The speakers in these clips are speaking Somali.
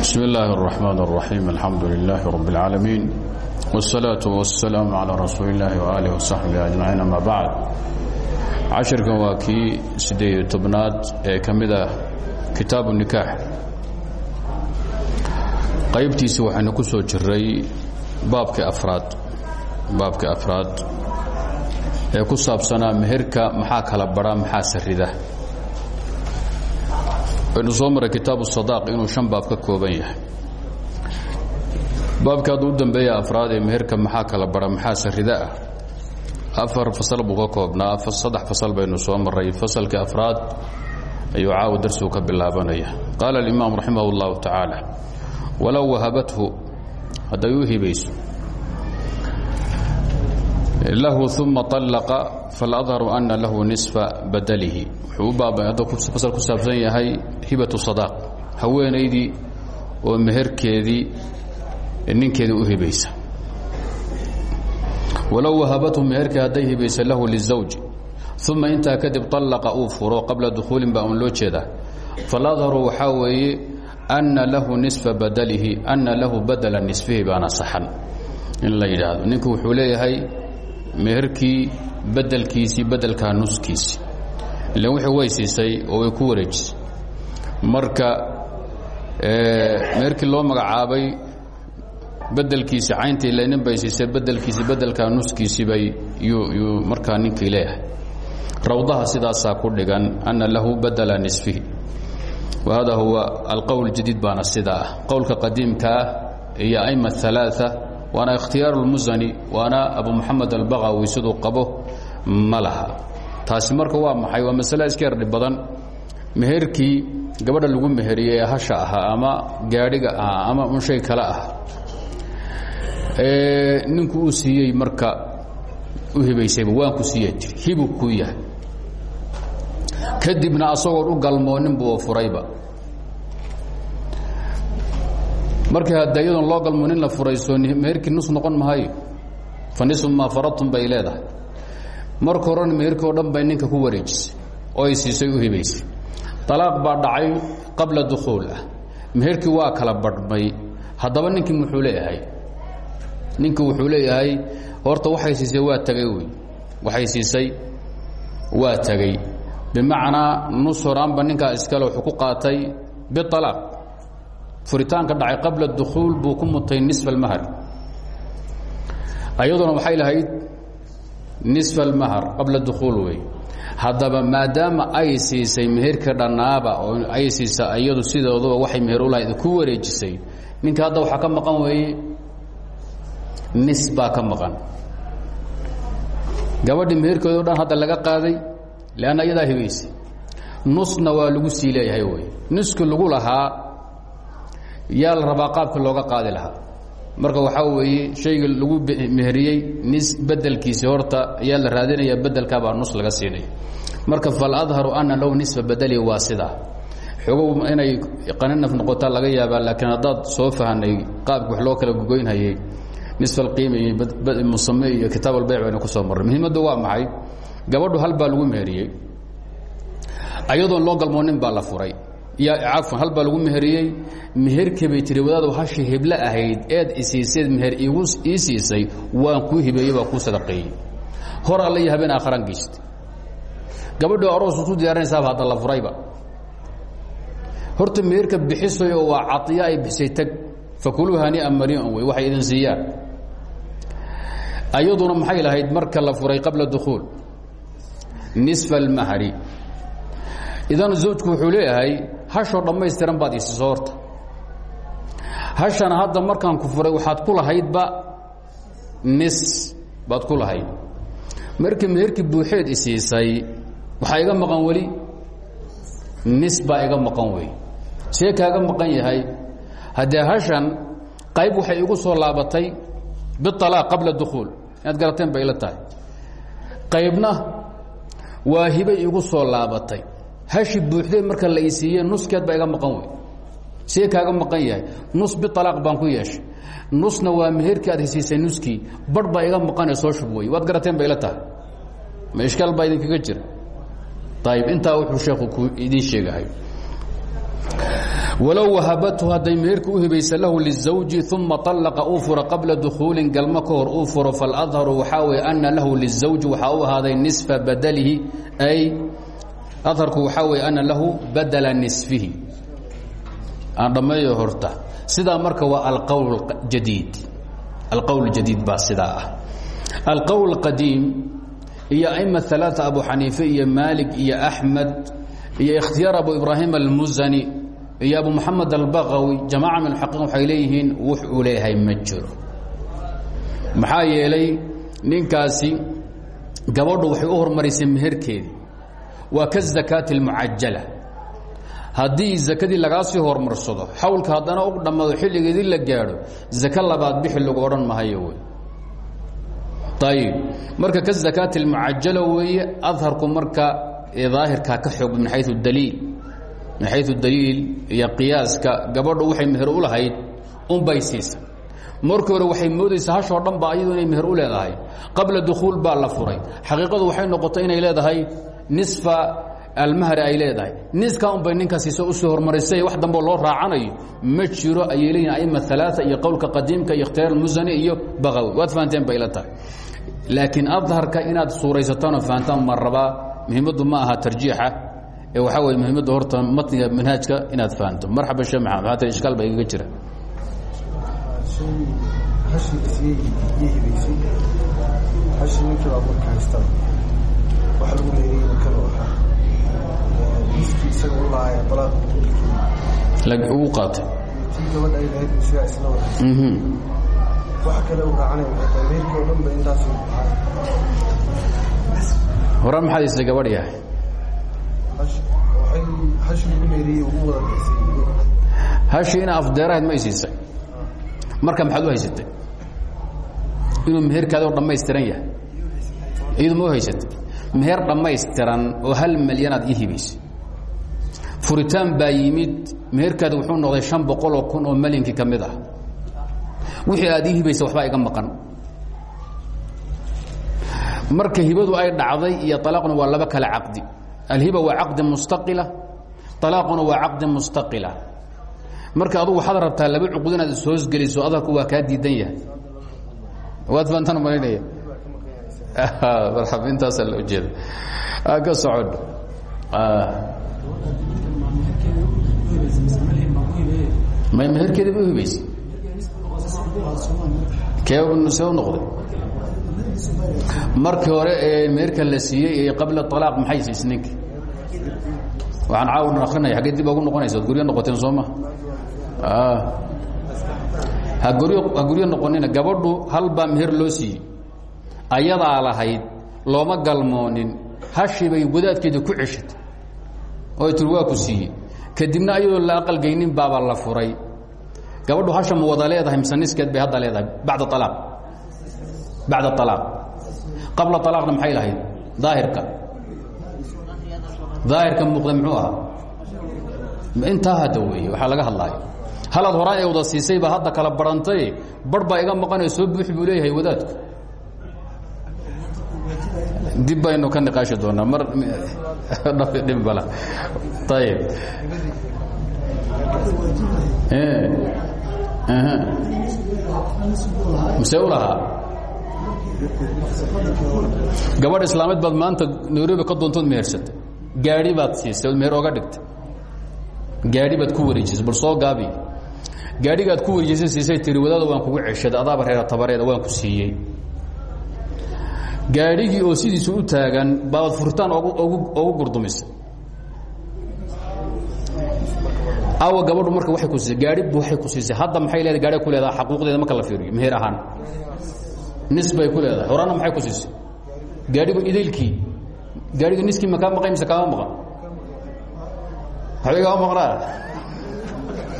بسم الله الرحمن الرحيم الحمد لله رب العالمين والصلاة والسلام على رسول الله وآله وصحبه أجمعين أما بعد cashirkan waa kii siddeed iyo tobnaad ee ka mid ah kitaabu nikaax qaybtiisi waxaynu ku soo jiray baabkii afraad baabkii afraad ee ku saabsanaa meherka maxaa kala bara maxaa sarida Waynu soo maray kitaabu sadaaq inuu shan baab ka kooban yahay. Baabka hadda u afraad ee meherka maxaa kala bara? Maxaa sarida ah? Afar fasal buu ka koobnaa. Saddex fasal baynu soo maray fasalkii afraad ayuu caawa darsigu ka bilaabanaya. Qaala alimaam raximah اllahu tacaala walow wahabathu hadday u lahu uma طallaqa faladharu ana lahu nisfa badalihi. Wuxuu fasal ku saabsan yahay hibatu sadaaq haweenaydii oo meherkeedii ninkeedii u hibaysa. Walow wahabathu meherkii hadday hibaysa lahu lizawji uma intaa kadib طallaqa uu furo qabla dukhuulin baa un loo jeedaa. Faladharu waxaa weeye ana lahu nisfa badalihi ana lahu badala nisfihi baana saxan. In la yidhaahdo ninku wuxuu leeyahay meherkii bedelkiisii bedelkaa nuskiisi ilan wixii way oo way ku wareejisay. Marka meherkii loo magacaabay bedelkiisi caynta ila nin bay bedelkiisi bedelkaa nuskiisii bay yuu markaa ninkii leeyahay. Rawdaha sidaasaa ku dhigan ana lahu badala nisfihi. Wa hada huwa alqowl jadiid baana sidaa ah. Qowlka qadiimkaah iyo aima alaaثa waana ikhtiyaaru اlmusani waana abu moxamed albaqawi siduu qabo ma taasi marka waa maxay? Waa masale iska yardhi badan. Meherkii gabadha lagu meheriyey hasha ahaa ama gaadhiga ahaa ama un shay kale ah ninku uu siiyey marka u hibaysayba waan ku siiya tiri hibu yahay. Kadibna asagoon u galmoonin buu furayba markii hadda iyadoon loo galmoonin la furayso meherkii nus noqon mahayo fa nisfu maa faradtum bay leedahay. Marka horena meherkii oo dhan bay ninka ku wareejisay oo ay siisay u hibaysay. Alaaq baa dhacay qabla dukhuul ah. Meherkii waa kala badhmay. Haddaba ninkii muxuu leeyahay? Ninki wuxuu leeyahay horta waxay siisay waa tagay wey waxay siisay waa tegey bimacnaa nus horaanba ninkaa iskale wuxuu ku qaatay bialaaq furitaanka dhacay qabla dukhuul buu ku mutay nisfa almahar. Ayaduna waxay lahayd nisfa almahar qabla dukhuul wey. Haddaba maadaama ay siisay meherka dhannaaba oo ay siisa iyadu sidooduba waxay meher u lahayd ku wareejisay ninka hadda waxaa ka maqan weeye nis ka maqan. Gabadhii meherkeedo dhan hadda laga qaaday leanna iyadaa hibaysay. Nusna waa lagu sii leeyahay wey. Niski lagu lahaa yaa la rabaa qaabka looga qaadi lahaa. Marka waxaa weeye shayga lagu meheriyey nis bedelkiisi horta ayaa la raadinaya bedelkaabaa nus laga siinaya. Marka faladharu ana low nisfa badali waa sidaa xogow inay qaninaf noqotaa laga yaabaa laakiin haddaad soo fahanay qaabki wax loo kala gogoynhayay nisf alqiima iyo musame iyo kitaab albayc baynu ku soo marray muhiimaddu waa maxay? Gabadhu hal baa lagu meheriyey. Ayadoon loo galmoonin baa la furay cafwan hal baa lagu meheriyey? Meherkii bay tiri wadaadu hashi heblo ahayd eed isiiseed meher ii siisay waan kuu hibeeyey baa kuu sadaqeeyey. Hor alla iyo habeen aakharaan geysta gabadhu aroos usu diyaarinaysaaba hadda la furayba. Horta meherka bixisayo waa caiya ay bixisay tag. Fakuluu haniian mariian wey waxay idin siiyaan. Ayaduna maxay lahayd marka la furay qabla dukhuul nisfa almahri. Idan zawjku wuxuu leeyahay hashoo dhammaystiran baad isiiso horta. Hashana hadda markaan ku furay waxaad ku lahaydba nis baad ku lahayd. Markii meherkii buuxeed isiisay waxaa iga maqan weli nis baa iga maqan wey. See kaaga maqan yahay? Haddee hashan qayb waxay igu soo laabatay bialaaq qabla dukhuul inaad garateen bay ila tahay. Qaybna waa hibay igu soo laabatay hashi buuxdee marka la i nuskeed baa iga maqan wey see kaaga maqan yahay. Nus bialaaq baan ku yeeshay. Nusna waa meherkii aad hesiisay nuskii. Bar baa iga maqanee soo shub wey garateen bay ila tahay. Ma ishkaal baa idinkaga jira. Ayib intaa sheekhu ku idiin sheegahay. Walow wahabathu hadday meherka u hibaysa lahu lizawji uma طallaqa uu furo qabla dukhuulin galmo ka hor uu furo faladharu waxaa lahu lizawji waxaa u ahaaday nisfa badalihi ay adharku waxaa weye ana lahu badala nisfihi. Aan dhammeeyo horta. Sidaa marka waa alqowl jadiid. Alqowl jadiid baa sidaa ah. Alqowl qadiim iyo aima alaaثa abu xaniife iyo maalik iyo axmed iyo ikhtiyaar abu ibraahim almusani iyo abu moxamed albaqawi jamaaca min alxaqiiq waxay leeyihiin wux uu leeyahay ma jiro. Maxaa yeelay ninkaasi gabadhu waxay u hormarisay meherkeedii waa ka zakaati اlmucajala haddii zakadii lagaa hormarsado xawlka haddana u dhammaado xilligeedii la gaadho zake labaad bixi lagu odhan mahayo wey. Ayib marka ka zakaati اlmucajala weeye adharku marka daahirkaa ka xoog min xayu daliil min xayu daliil iyo qiyaaska gabadhu waxay meher u lahayd unbay siisa markii hore waxay moodaysaa hashoo dhan ba inay meher u leedahay. Qabla dukhuul baa la furay. Xaqiiqadu waxay noqotay inay leedahay nisfa almahri ay leedahay. Niska unbay ninka siisa u soo hormarisay wax damboo loo raacanayo. Ma jiro ayay leeyihiin aima alaaثa iyo qowlka qadiimka iyo ikhtiyaar musani iyo baqawi waad fahanteen bay la tahay. Laakiin adharka inaad suuraysataan oo fahantaan ma rabaa. Muhiimaddu ma aha tarjiixa. Ee waxaa weye muhiimaddu horta matniga manhaajka inaad fahanto. Marxaba shee maxamed tiri ishkaal baa igaga jira ugu qaatay. Hore maxaad isay gabadh yahay? Hashi ina afdeerahayd ma isiisay. Marka maxaad u haysatay? Inuu meherkaadi oo dhammaystiran yahay. Iyadu ma u haysatay meher dhammaystiran oo hal milyanaad ii hibaysa furitaan baa yimid wuxuu noqday an boqoloo kun oo malinkii ka ah. wixii aad ii hibaysa iga maqan. Marka hibadu ay dhacday iyo alaaquna waa laba kale caqdi. Alhiba waa caqdi mustaqila alaaquna waa caqdi mustaqila. Marka adugu waxaad rabtaa laba cuqud inaad ishosgeliso adarku waa kaa diidan yahay. Waad faantaan u malaynaya marxab intaasaa la ujeeda ka socon may meherkeeda u hibaysa kee see u noqday? Markii hore ee meherka la siiyey ee qabla alaaq maxay siisa ninki? Waxaan caawna akrinaya xaggee dib ogu noqonaysa ad guryo noqoteen soo ma? Ha guryo ha guryo noqonina gabadhu hal baa meher loo siiyey ayadaa lahayd looma galmoonin hashii bay wadaadkeeda ku ceshatay oo tir waa ku siiyey. Kadibna ayadoo la aqalgaynin baaba la furay. Gabadhu hasha ma wada bay hadda leedahay. Bacda alaaq bacda alaaq qabla alaaqna maxay lahayd? Daahirka. Daahirka muuqda muxuu ahaa? Intaa hadda laga hadlaayo. Halaad horaan ee wada siisay baa hadda kala barantay? Bar iga maqanay soo buuxi buu wadaadku dib baynu ka niqaashi doonaa. Mar dhibal ayib mase u lahaa? Gabadh islaameed baad maanta nairobi ka doontood mehersatay gaadhi baad siisay meher oga dhigtay. Gaadhi baad ku wareejisay bal soo gaabi. Gaadhigaad ku wareejisay siisay tiri wadaada waan kugu ceshaday adaaba reera tabareeda waan ku siiyey gaadhigii oo sidiisu u taagan baad furitaan ogu gurdumisay awa gabadhu marka waay ku siisay gaadhi waay ku siisay hadda maxay leedahay gaadhi ku leedaha xaquuqdeeda marka la fiiriyo meher ahaan. Nis bay ku leedahay horana maxay ku siisay gaadhigu idaylkii gaadhiga niskii ma kaa maqay mise kaama maqan. Waxba igama maqnaa?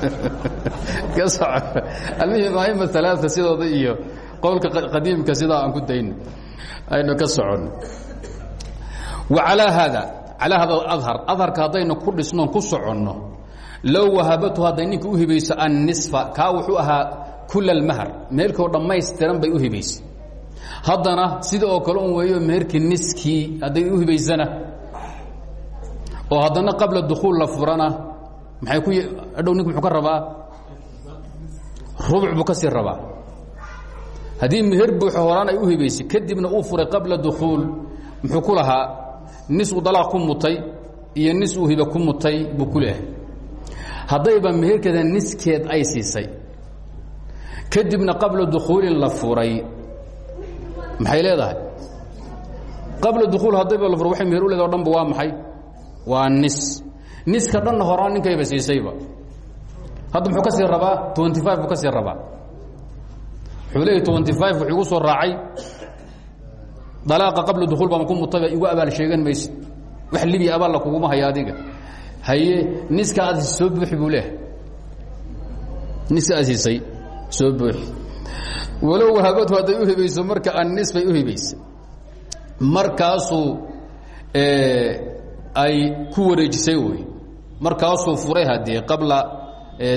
Almuhim aima alaaa sidooda iyo qowlka qadiimka sidaa aan ku dayno aynu ka soconno wa alaa haada calaa hada adhar adharka haddaynu ku dhisnoon ku soconno low wahabatu hadday ninka u hibayso annisfa kaa wuxuu ahaa kula almahar meherkoo dhammaystiran bay u hibaysay. Haddana sida kale un weeyo meherkii niskii hadday u hibaysana oo haddana qabla dukhuul la furana maxay ku adhow muxuu ka rabaa? Rubuc buu ka sii rabaa haddii meher buuxo horaan ay u hibaysay kadibna uu furay qabla dukhuul muxuu ku lahaa? Nis uu dalaaq ku mutay iyo nis uu hiba ku mutay buu ku leehay haddayba meherkeeda niskeed ay siisay. Kadibna qabla dukhuulin la furay. Maxay leedahay? Qabla dukhuul haddayba la furay waxay meher u leedahay o dhanba waa maxay? Waa nis. Niska dhanna horaan ninkayba siisayba. Hadda muxuu ka sii rabaa? twenty five buu ka sii rabaa wuxuu leeyahy twenty five wuxuu igu soo raacay. Dalaaqa qabla dukhuul baan ku mutayba igu abaal sheegan maysid wax libiya abaalla kuguma haya adiga. Haye niska aad soo buuxi buu leehay niska aad siisay soo buuxi walow wahabadu hadday u hibayso marka annis bay u hibaysay markaasuu ay ku wareejisay wey. Markaasuu furay haddii qabla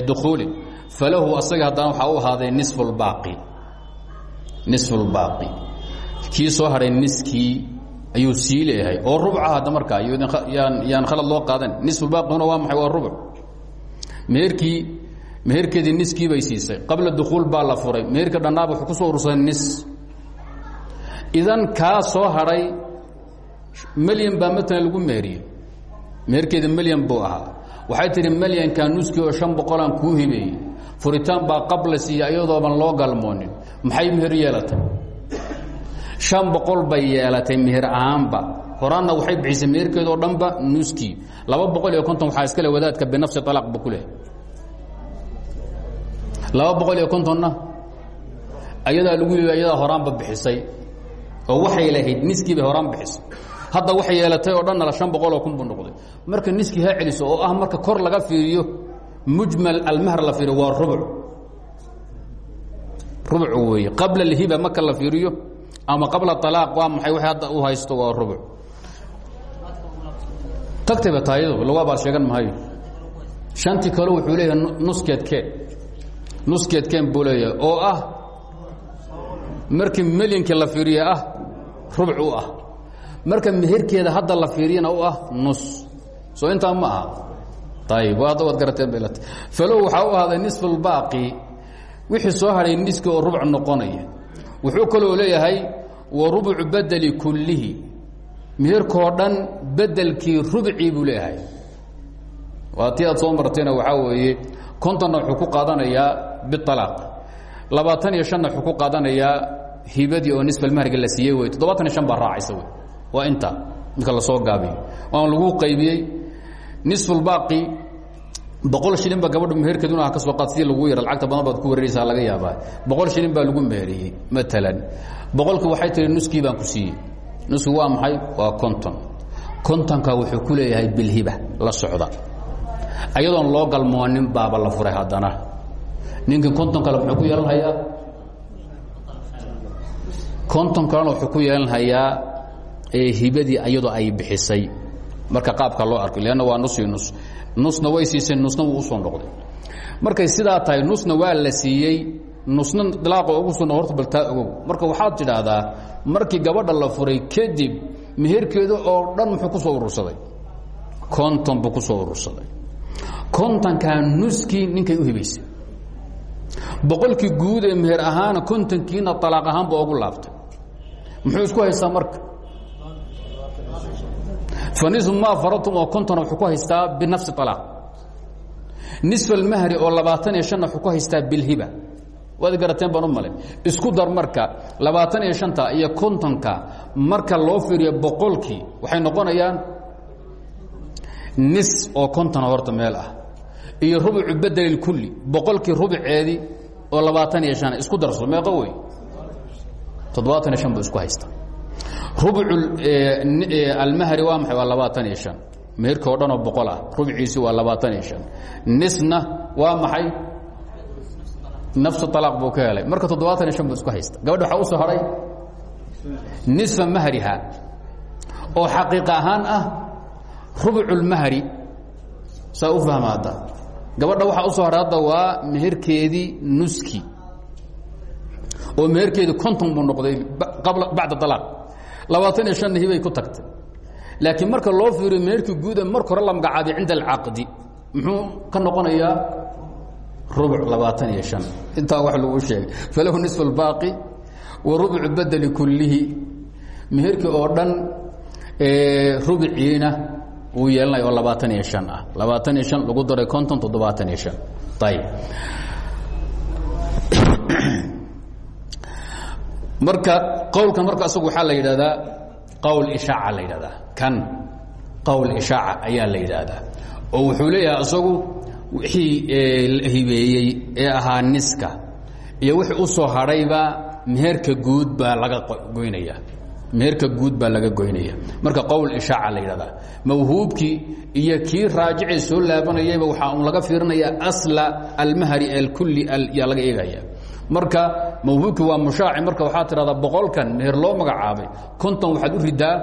dukhuuli falahu asaga haddana waxaa u ahaaday nisfu lbaaqi nisfu lbaaqi kii soo hadhay niskii ayuu sii leeyahay. Oo rubca hadda markaa yaan khalad loo qaadan. Nisfulbaaqina waa maxay? Waa rubuc meherkii meherkeedii niskii bay siisay. Qabla dukhuul baa la furay. Meherka dhannaaba wuxuu ku soo urursaday nis. Idan kaa soo hadhay melyan baa matalan lagu meheriyey meherkeeda melyan buu ahaa. Waxay tidhi melyankaa nuskii oo shan boqolaan kuu hibeeyey. Furitaan baa qabla siiya iyadooban loo galmoonin maxay meher yeelatay? Shan boqol bay yeelatay meher ahaanba. Horaanna waxay bixisay meherkeeda oo dhanba nuskii laba boqol iyo konton waxaa iskale wadaadka binafsi alaaq bu ku leh laba boqol iyo kontonna ayadaa lagu leeya ayadaa horaanba bixisay. Oo waxay lahayd niskii bay horaan bixisay. Hadda waxay yeelatay oo dhannala shan boqoloo kun buu noqday. Marka niskii ha celiso oo ah marka kor laga fiiriyo mujmal almahr la fiiriyo waa rubuc rubuc weeye. Qabla alhiba marka la fiiriyo ama qabla alaaq waa maxay? W hadda u haysto waa rubuc. Tagtayba taayadu lagu abaal sheegan maayo. Shantii kale wuxuu leeyahay nuskeedkeen nuskeedkeen buu leeyahay oo ah markii melyankii la fiiriye ah rubuc u ah. Marka meherkeeda hadda la fiiriyana u ah nus. Soo intaa ma aha. Ayib hadda waad garateen bay lat falow waxaa u ahaaday nisfu lbaaqi wixii soo hadhay niski oo rubuc noqonaya. Wuxuu kaloo leeyahay wa rubucu bedeli kullihi. Meherkoo dhan bedelkii rubcii buu leeyahay. Waa tii aad soo weeye kontonna wuxuu ku qaadanayaa bialaaq labaatan iyo shanna wuxuu ku qaadanayaa hibadii oo nisfa almahriga la siiyey wey toddobaatan shan baa raacaysa wey waa inta midka la soo gaabiyo. Waan lagu qaybiyey nisfulbaaqi boqol shilin baa gabadhu meherkeeduna ka soo qaad sidii lagu yara lacagta badan baad ku wareeraysaa laga yaabaa. Boqol shilin baa lagu meheriyey maalan boqolkii waxay tihi nuskii baan ku siiyey. Nusku waa maxay? Waa konton. Kontonka wuxuu ku leeyahay bilhiba la socda. Ayadoon loo galmoonin baaba la furay haddana. Ninkii konton kale muxuu ku yeelanhayaa. Konton kalena wuxuu ku yeelanhayaa hibadii iyadoo ay bixisay marka qaabka loo arko lanna waa nus iyo nus. Nusna way siiseen nusna wuu u soo noqday. Markay sidaa tahay nusna waa la siiyey nusna dilaaqa ugu soo horta baltaa ogow. Marka waxaad tidhaahdaa markii gabadha la furay kadib meherkeeda oo dhan muxuu ku soo urursaday? Konton buu ku soo urursaday. Kontonkaa nuskii ninkay u hibaysay. Boqolkii guud ee meher ahaana kontonkiina alaaq ahaan ba ogu laabtay. Muxuu isku haystaa marka fanisu maa faratum oo kontona wuxuu ku haystaa binafsi alaaq nisf almahri oo labaatan iyo shanna wuxuu ku haystaa bilhiba waad garateen baan u malay. Isku dar marka labaatan iyo shanta iyo kontonka marka loo fiiriyo boqolkii waxay noqonayaan nis oo kontona horta meel ah. Iyo rubucu bedel kulli boqolkii rubuceedii oo labaatan iyo shan. Isku darso meeqo wey toddobaatan iyo shan buu isku haysta almahri waa maxay? Waa labaatan iyo meherka oo dhan oo boqol ah. Rubciisi waa labaatan iyo nisna waa maxay? Nafsu alaaq buu marka toddobaatan iyo buu isku haysta gabadha waxaa u soo hadhay nisfa mahriha. Oo xaqiiq ahaan ah rubuc اlmahri saa u fahma gabadha waxaa u soo hadda waa meherkeedii nuski. Oo meherkeedii konton buu noqday bacda alaaq labaatan iyo shan nihi ku tagtay. Laakiin marka loo fiiriyo meerkii guuda marka hore la magacaabay cinda alcaqdi muxuu ka noqonayaa rubuc labaatan iyo shan. Intaa wax lagu sheegay falahu nisfu اlbaaqi wa rubcu badeli kullihi. Meherkii oo dhan rubciina wuu yeelanaya oo labaatan iyo shan ah. Labaatan iyo shan lagu daray konton toddobaatan iyo shan. Ayb marka qowlkan marka asagu waxaa la yidhahdaa qowl ishaaca la yidhahdaa kan qowl ishaaca ayaa la yidhaahdaa. Oo wuxuu leeyahay isagu wixii la hibeeyey ee ahaa niska iyo wixii u soo hadhayba meherka guud baa laga goynaya. Meherka guud baa laga goynaya. Marka qowl ishaaca la yidhahdaa mawhuubkii iyo kii raajicee soo laabanayayba waxaa un laga fiirinaya asla almahri alkulli yaa laga eegaya marka mawhuubki waa mushaaci. Marka waxaa tidhahdaa boqolkan meher loo magacaabay konton waxaad u ridaa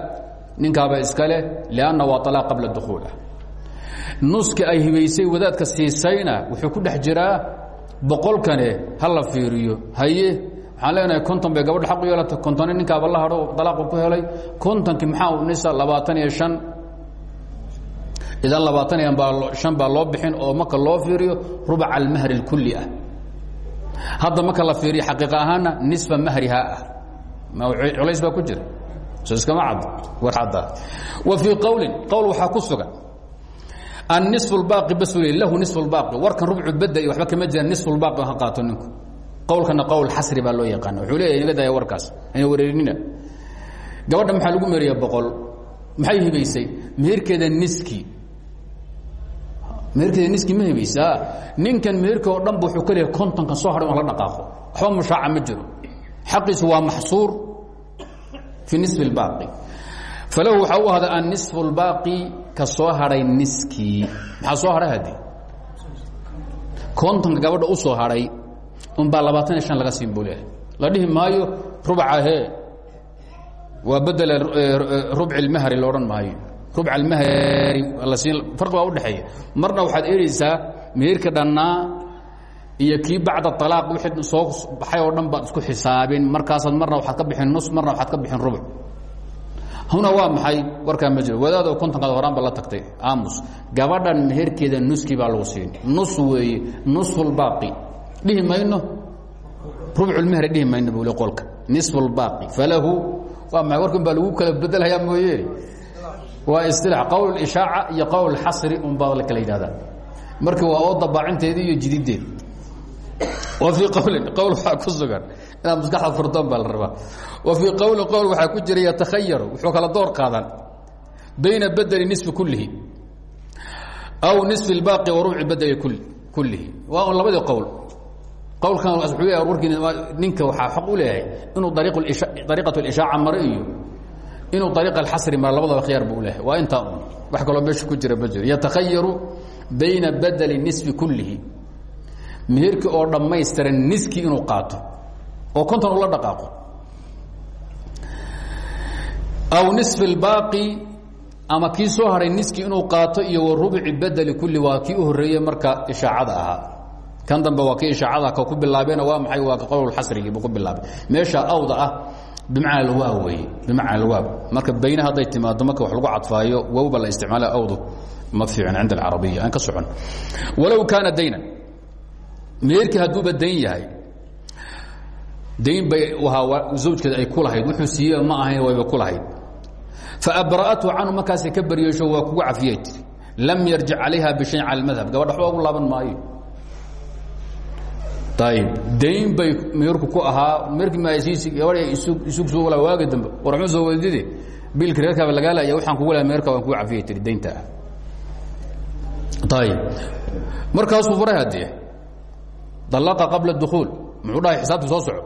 ninkaaba iska leh lianna waa alaaq qabla dukhuulah nuski ay hibaysay wadaadka siisayna wuxuu ku dhex jiraa boqolkane ha la fiiriyo. Haye waxaan leenahay konton bay gabadha xaq u yeelata kontoni ninkaaba la hadho alaaqu ku helay. Kontonki maxaa unisa labaatan iyo shan. Idan labaatan iyo an baa shan baa loo bixin oo marka loo fiiriyo rubaca almahri اlkuli ah hadda marka la fiiriyo xaqiiq ahaana nisfa mahriha ah culays baa ku jira so iskama cad war cadda wa fii qowlin qowl waxaa ku sugan النصف الباقي bas lahu نصف الباقي warkan rubcu bada iyo waba kama jiraan نصف الباقي ha qaato ninku qowlkana qowl xasri baa loo yaqaana wuxuu leeyahy inaga daya warkaas ayna wareerinina gabadha maxaa lagu meeriya boqol maxay hibaysay meherkeeda niski meherkeeda niski ma hibaysa ninkan meherka oo dhan ba wuxuu ka leeyahay kontonkan soo hadhay on la dhaqaaqo waxba mushaaca ma jiro xaqiisu waa maxsuur في نصف الباقي falahu waxaa u ahda anniصfu اlbaaqi ka soo hadhay niskii maxaa soo hadhay hadi kontonka gabadha u soo hadhay unbaa labaatan iyo شhan laga siin buu leehay la dhihi maayo rubcahe waa bedela rubci اlmahri la odhan maayo farqi baa udhexeeya marna waxaad ereysaa meherka dhannaa iyo kii bacda طalaaq wixii soo baxay oo dhan baad isku xisaabin. Markaasaad marna waxaad ka bixin nus marna waxaad ka bixin rubuc huna waa maxay? Warkaa ma jiro. Wadaad oo kontonkaad horaan ba la tagtay. Aamus gabadhan meherkeeda nuskii baa lagu siin. Nus weeye nusfulbaaqi dhihi mayno? Rubculmehri dhihi mayno buu le qolka. Nisfulbaaqi falahu waa maxay? Warkan baa lagu kala bedelhayaa mooye waa istilaax qowl ishaaca iyo qowl xasri un baa la kala yidhahdaa marka waa oo dabaacinteedii iyo jidideed wa fii qowlin qowl waxaa ku sugan. Inaad maskaxda furdoon baa la wa fii qowlin qowl waxaa ku jira yatakhayaru wuxuu kala door qaadan. Bayna bedeli nisfi kullihi. Aw nisfi اlbaaqi wa rubci bedeli kullihi. Waa un labadii qowl. Qowlkan warkii ninka waxaa xaq u leeyahay inuu ariiqat اlishaaca maro iyo inuu ariiqa alxasri maro labadaba khiyaar buu leeyahay. Waa intaa wax kaloo meesha ku jira ma jiro. Yatakhayaru bayna bedeli nisfi kullihi. Meherkii oo dhammaystiran niski inuu qaato oo konton ula dhaqaaqo. Aw nisfi اlbaaqi ama kii soo haray inuu qaato iyo wa rubci kulli waa u horreeyey marka ishaacada ahaa. Kan dambe waa ishaacada ka ku bilaabeena waa maxay? Waa qowlxasrigii buu ku bilaabay. Meesha awda ah bimacna alwaa weeye bimacna alwaa marka bayne hadday timaado marka wax lagu cadfaayo wowba la isticmaala awdu ma fiican cinda alcarabiya aan ka socon. Walow kaana daynan. Meerkii hadduuba dayn yahay dayn bay ahaa zawjkeeda ay ku lahayd. Wuxuu siiye ma ahayn wayba ku lahayd. Faabra'athu canhu markaasay ka baryeesho waa kugu cafiyay tiri lam yarjic calayha bishayin cala madhab gabadha waxba ugu laaban maayo ayib dayn bay meerku ku ahaa meerkii maasiisi gabadha isug walaa waagi dambe war xuu soo weydide biilka reerkaaba lagaa laaya waxaan kugu laha meerka waan kugu cafiyay tiri daynta ah ayib markaasuu furay haddee dalaqa qabla dukuul muxuu dhahay xisaabtii soo soco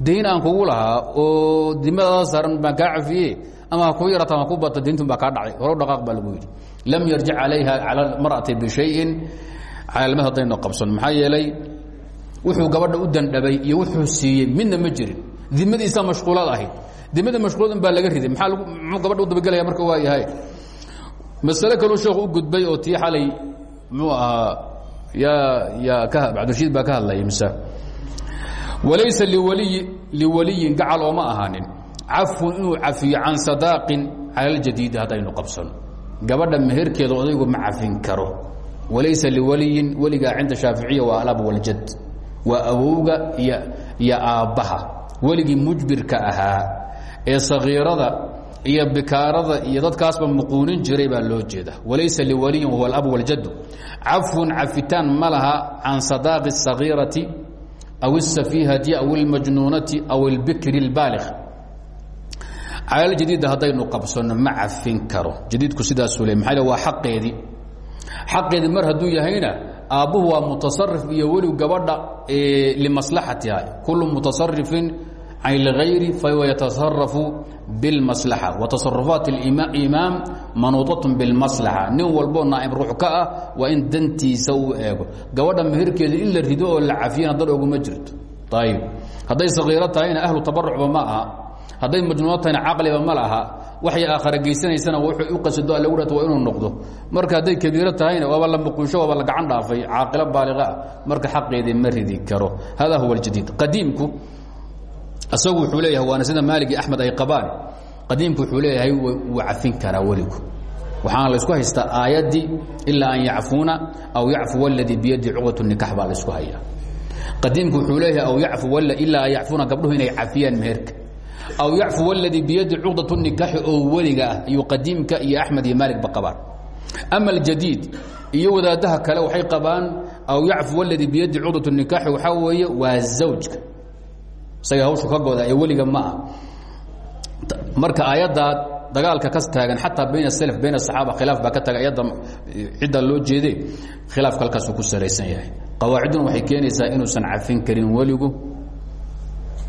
dayn aan kugu lahaa oo dimadaada saaran baan kaa cafiyey ama ha kuu yarata ha ku bata dayntun baa kaa dhacay horo dhaqaaq baa lagu yidhi lam yarjic calayha cala mar'ati bishayin caalmad haddayno qabsan maxaa yeelay wuxuu gabadha u dandhabay iyo wuxuu siiyey midna ma jirin. Dimadiisa mashquulaad ahayd. Dimada mashquulad baa laga riday. Maaa muxuu gabadha u dabagelaya marka waa yahay? Masale kaluu sheekhu u gudbay oo tii xalay muxuu ahaa yaa yaa ka cabdirashiid baa ka hadlaya mise walaysa liwaliyi liwaliyin gacal ooma ahaanin. Cafun inuu cafiyo can sadaaqin cala aljadiidi haddaynu qabsano gabadha meherkeeda odaygu ma cafin karo walaysa liwaliyin weligaa cinda shaaficiya waa alab waljad waa awowga iyo iyo aabbaha weligii mujbirka ahaa ee sagiirada iyo bikaarada iyo dadkaasba muquunin jiray baa loo jeeda walaysa liwaliyin wahuwa alab waljadu cafwun cafitaan ma laha can sadaaqi الsagiirati aw الsafihati aw اlmajnuunati aw اlbikri اlbaalig calaal jadiida haddaynu qabsanno ma cafin karo jadiidku sidaasuu le maa waa xaqeedii xaqeedii mar hadduu yahayna aabbuhu waa mutasarif iyo weligu gabadha limaslaxatiha kullu mutasarifin can lgayri fahuwa yatasarafu bilmaslaxa. Wa tasarufaat imaam manuuطat bilmaslaxa. Nin walboo naa'ib ruux ka ah waa in dantiisa uu eego. Gabadha meherkeeda in la rido oo la cafiyana dan oguma jirto. Ayib hadday sakiiro tahayna ahlu tabarucba ma aha hadday majnuuno tahayna caqliba ma laha waxay aakhara geysanaysana wuxuu u qasado alla gu waa inuu noqdo. Marka hadday kabiiro tahayna waaba la muqunsho waaba la gacan dhaafay caaqilo baaliqa ah. Marka xaqeedii ma ridi karo. Hada huwa aljadiid. Qadiimku isagu wuxuu leeyahay waana sida maalig iyo axmed ay qabaan. Qadiimku wuxuu leeyahay wuu cafin karaa weligu. Waxaana laysku haystaa aayaddii ilaa an yacfuuna aw yacfuwa aladii biyadi cuqdat nikax baa laysku hayaa. Qadiimku wuxuu leeyahay aw yacfu ilaa an yacfuuna gabdhuhu inay cafiyaan meherka aw yacfuw اladii biyadi cuqdaة الnikaaxi oo weliga ah iyo qadiimka iyo axmed iyo maaligba qabaan ama اljadiid iyo wadaadaha kale waxay qabaan aw yacfuw اladii biyadi cuqdaة الnikaaxi waxaa weeye waa zawjka isaga hawshu ka goda ee weliga ma ah marka aayaddaa dagaalka ka taagan xataa bayn اslf bayn الصaxaaba khilaaf baa ka taga ayadda cidda loo jeede khilaafka halkaasuu ku salaysan yahay qawaaciduna waxay keenaysaa inuusan cafin karin weligu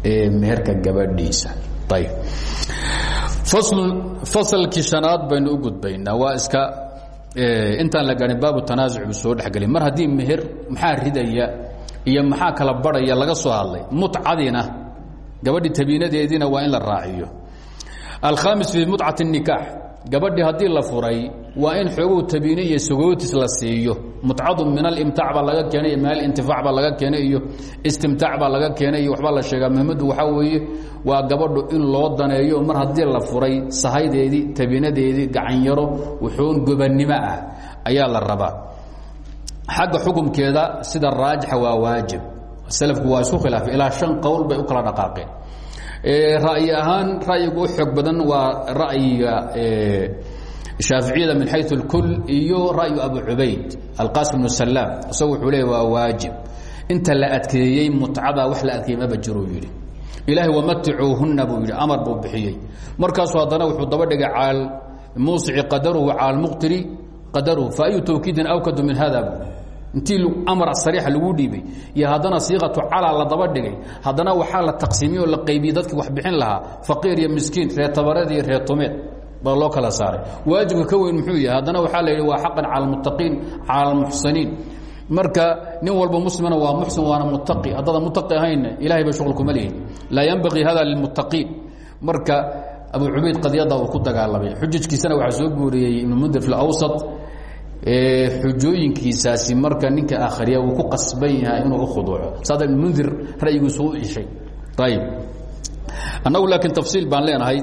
ee meherka gabadhiisa. Ayb fasalkii shanaad baynu u gudbaynaa. Waa iska intaan la gaadhin baabu tanaasuc soo dhexgelay mar haddii meher maxaa ridaya iyo maxaa kala barhaya laga soo hadlay? Mutcadiina. Gabadhi tabiinadeediina waa in la raaciyo. Alkhaamis fii mutcati الnikaax gabadhii haddii la furay waa in xoogow tabiine iyo sagootis la siiyo. Mutcadu min alimtaac baa laga keenay min alintifaac baa laga keenay iyo istimtaac baa laga keenay iyo waxbaa la sheegaa. Muhimaddu waxaa weeye waa gabadhu in loo daneeyo mar haddii la furay sahaydeedii tabiinadeedii gacanyaro wuxuun gobannimo ah ayaa la rabaa. Xagga xukumkeeda sida raajixa waa waajib. Salafku waa isku khilaafay. Ilaa shan qowl bay u kala dhaqaaqeen ra'yi ahaan ra'yiga u xoog badan waa ra'yiga shaaficiyada min xayu اlkul iyo ra'yu abu cubayd alqasim bnu salaam isagu wuxuu leeya waa waajib. Inta la adkeeyey mutcada wax la adkeeyey maba jiruu yidhi. Ilaahay wamaticuuhunna buu yidhi amar buu bixiyey. Markaasuu haddana wuxuu daba dhigay cal muusici qadaruhu cal muqtiri qadaruhu faayu tawkiidin awkadu min hada bu intii amar sariixa lagu dhiibay iyo haddana siiqatu calaa la daba dhigay haddana waxaa la taqsiimiye oo la qaybiyey dadkii wax bixin lahaa faqiir iyo miskiin reer tabareed iyo reer tumeed baa loo kala saaray. Waajibka ka weyn muxuu yahay haddana waxaa la yidhi waa xaqan cala almuttaqiin cala almuxsaniin marka nin walba muslimana waa muxsin waana muttaqi. Haddaadan muttaqi ahaynna ilahay ba shuqul kuma lihin laa yanbagii hada lilmuttaqiin. Marka abu cubayd qadiyadda uu ku dagaalamay xujajkiisana waxaa soo guuriyey ibnu mundir fi lawsat xujooyinkiisaasi marka ninka akhriya wuu ku qasban yahay inuu ukhuduuco saada ibnu mundir ra'yigiisu u ishay ayib annagu laakiin tafsiil baan leenahay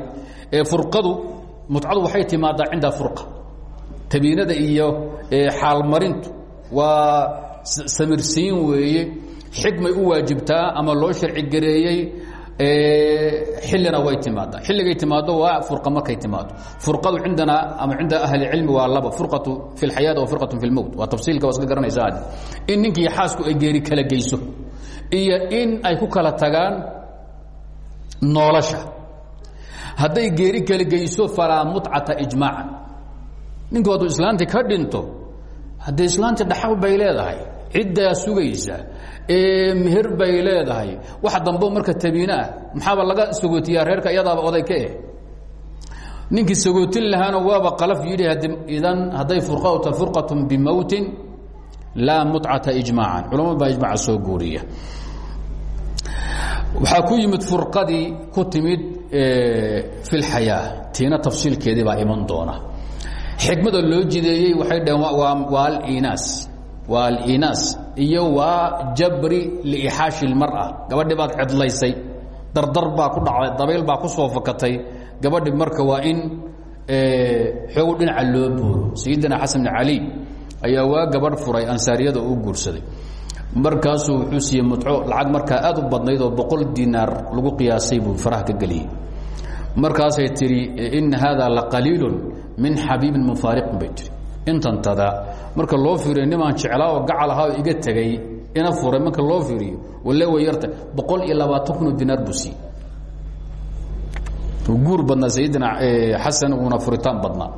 furqadu mutcadu waxay timaadaa cinda furqa. Tabiinada iyo xaalmarintu waa samirsiin weeye xikmay u waajibtaa ama loo sharci xillina way timaaddaa xilligay timaado waa fura markay timaado furadu cindana ama cinda ahli cilmi waa laba furatu fi اlxayaati wa furatu fi اlmowt waa tafsiilka waa iska garanaysaa in ninkii xaasku ay geeri kala geyso iyo in ay ku kala tagaan nolosha hadday geeri kala geyso falaa mutcata ijmaaca ninku hadduu islaanti ka dhinto haddee islaanti dhaxal bay leedahay ciddaa sugaysa meher bay leedahay. Wax dambo marka tabiine ah maxaaba laga sagootiyaa reerka iyadaaba oday ka eh? Ninkii sagootin lahaana waaba qalaf yidhi idan hadday furqata furqatun bimowtin laa mutcata ijmaacan. Culamad baa ijmaca soo guuriya. Waxaa ku yimid furqadii ku timid fi اlxayaa tiina tafsiilkeedii baa iman doona. Xikmada loo jideeyey waxay dhaheen waa alinaas waa alinaas iyo waa jabri liixaashi اlmar'a gabadhi baad cidlaysay dardar baa ku dhacday dabayl baa ku soo fakatay gabadhi marka waa in xoogu dhinaca loo booro sayidina xasan bn cali ayaa waa gabadh furay ansaariyada uu guursaday markaasuu wuxuu siiyey mutco lacag markaa aad u badnayd oo boqol dinaar lagu qiyaasay buu faraha ka geliyey markaasay tihi ina haada laqaliilu min xabiibin mufaariqin bay tihi intantada. Marka loo fiiriyo nimaan jeclaa oo gacal ahaa iga tegay ina furay marka loo fiiriyo walle way yarta. Boqol iyo labaatan kun oo dinaar siiyey guur badnaa sayidina xasan uuna furitaan badnaa.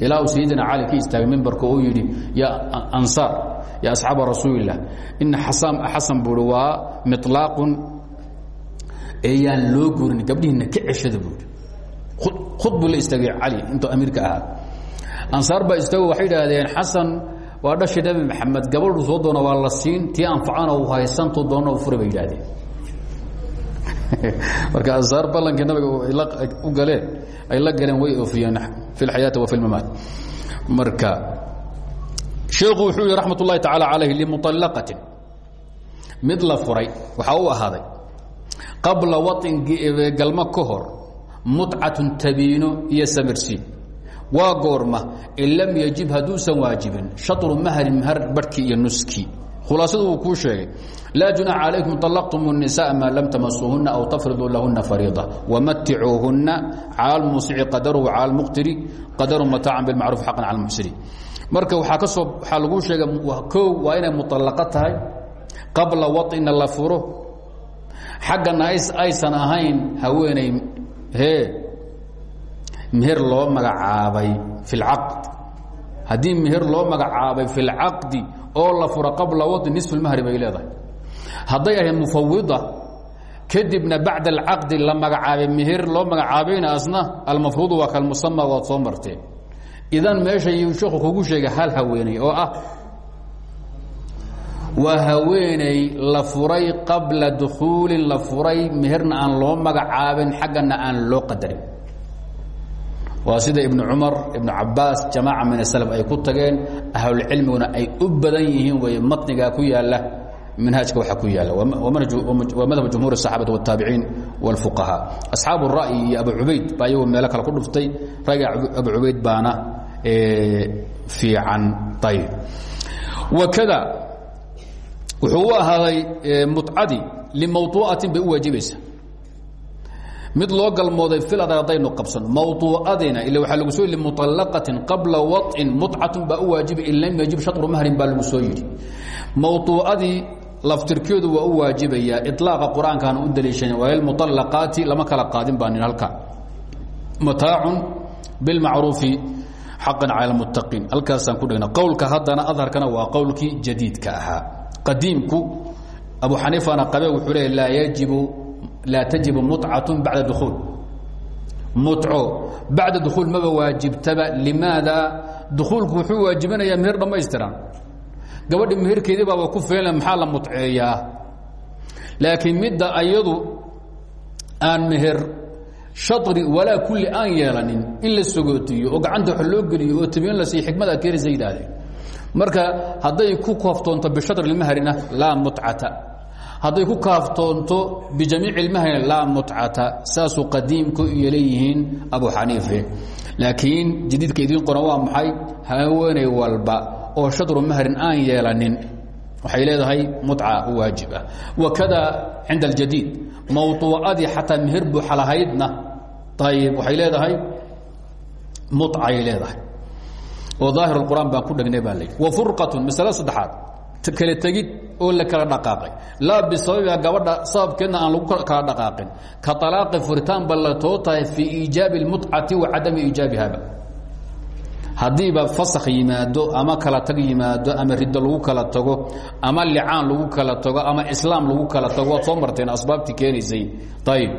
Ilaa uu sayidina cali ka istaagay mimbarka oo yidhi ya ansaar ya asxaaba rasuulilah ina xasan buui waa milaaqun eeyaan loo guurin gabdhihiina ka ceshada buui khud buu la istaagay cali intuu amiirka ahaa ansaar baa istaago waxay idhaahdeen xasan waa dhashii nebi maxamed gabadhu soo doona waa la siin tii anfacana u haysantu doonna u fura bay yidhahdeen marka ansaar ballankii nabiga u galeen ay la galeen way oofiyeen fi lxayaati wa fi lmamaat marka sheekhu wuxuu yihi raxmat ullahi tacaala calayh limuallaqatin mid la furay waxaa u ahaaday qabla waطinki galma ka hor mutcatun tabiino iyo samirsiin waa goorma in lam yajib hadduusan waajibin shaطru mahrin mahar barhkii iyo nuskii khulaasadu wuu kuu sheegay laa junaaxa calaykum طalaqtum الnisaء maa lam tamasuuhuna aw tafriduu lahuna fariida wamaticuuhuna cala lmuusici qadaruhu cala lmuqtiri qadaru mataacan bilmacruuf xaqan cala lmuxsini marka waxaa ka soo waxaa laguu sheegay kow waa inay muطallaqo tahay qabla waطina la furo xaggana aysan ahayn haweenay hee meher loo magacaabay fi اlcaqd haddii meher loo magacaabay fi اlcaqdi oo la furo qabla waطi nisfu اlmahri bay leedahay hadday ahayd mufawida kadibna bacd alcaqdi la magacaabay meher loo magacaabayna asna almafruudu waa kalmusama waad soo marteen idan meesha yuu sheekhu kugu sheegay hal haweeney oo ah waa haweeney la furay qabla dukuulin la furay meherna aan loo magacaabin xaggana aan loo qadarin waa sida ibnu cumar ibnu cabaas jamaaca min aslm ay ku tageen ahlulcilmiguna ay u badan yihiin wey matnigaa ku yaala manhaajka waxa ku yaala waa madhab jumhuur الصaxaabati والtaabiciin واlfuqahaa asxaabu الra'yi iyo abu cubayd baa iyagoo meelo kale ku dhuftay ragga abu cubayd baana fiican ayb wakada wuxuu u ahaaday mutcadii limawطuucatin bay u waajibaysa mid loo galmooday ilad hadaynu absan mawuuadina il waaa lagu soo yii mualaqatin qabla wain mucatun baa u waajiba in lam yajib sharu mahrin baa lagu soo yidhi. Mawuuadii laftirkeedu waa u waajibayaa ilaaqa qur'aankaana u daliishan wamualaqaati lama kala qaadin baa nin halkaa mataacun bilmacruufi xaqan cala muttaqiin halkaasaan ku dhigna qowlka haddana adharkana waa qowlkii jadiidka ahaa. Qadiimku abu xaniifana qabe wuxuu le laa yajibu laa tajibu mucatu bacda duuul muco bacda dukuul maba waajibtaba limaada dukuulku wuxuu waajibinayaa meher dhammaystiran gabadhi meherkeedii baaba ku filan maxaa la muceeyaa laakiin midda ayadu aan meher shari walaa kulli aan yeelanin in la sogootiyo oo gacanta wax loo geliyo oo tabiin la siiy xikmada keenaysa yidhaahdeen marka hadday ku kooftoonto bishari lmahrina laa mucata hadday ku kaaftoonto bijamiic ilmahayna laa mutcata saasuu qadiimku iyo leeyihiin abu xaniife. Laakiin jadiidka idiin qoran maxay? Haweeney walba oo shadru mahrin aan yeelanin waxay leedahay mutca u wakada cinda aljadiid mawuucadii xataa meher buuxa lahaydna ayib waxay leedahay mucay leedahay. Oo daahir qur'aan baan ku dhegnay baa wa furqatun masale saddexaad kala tegid oo la kala dhaqaaqay. Laa bisababiha gabadha sababkeedna aan lagu kala dhaqaaqin. Ka alaaqi furitaan ballatoo tahay fii iijaabi wa cadami iijaabihaba haddiiba fasakh yimaado ama kala tag yimaado ama riddo lagu kala tago ama licaan lagu kala tago ama islaam lagu kala tago soo marteen asbaabtii keenaysay ayib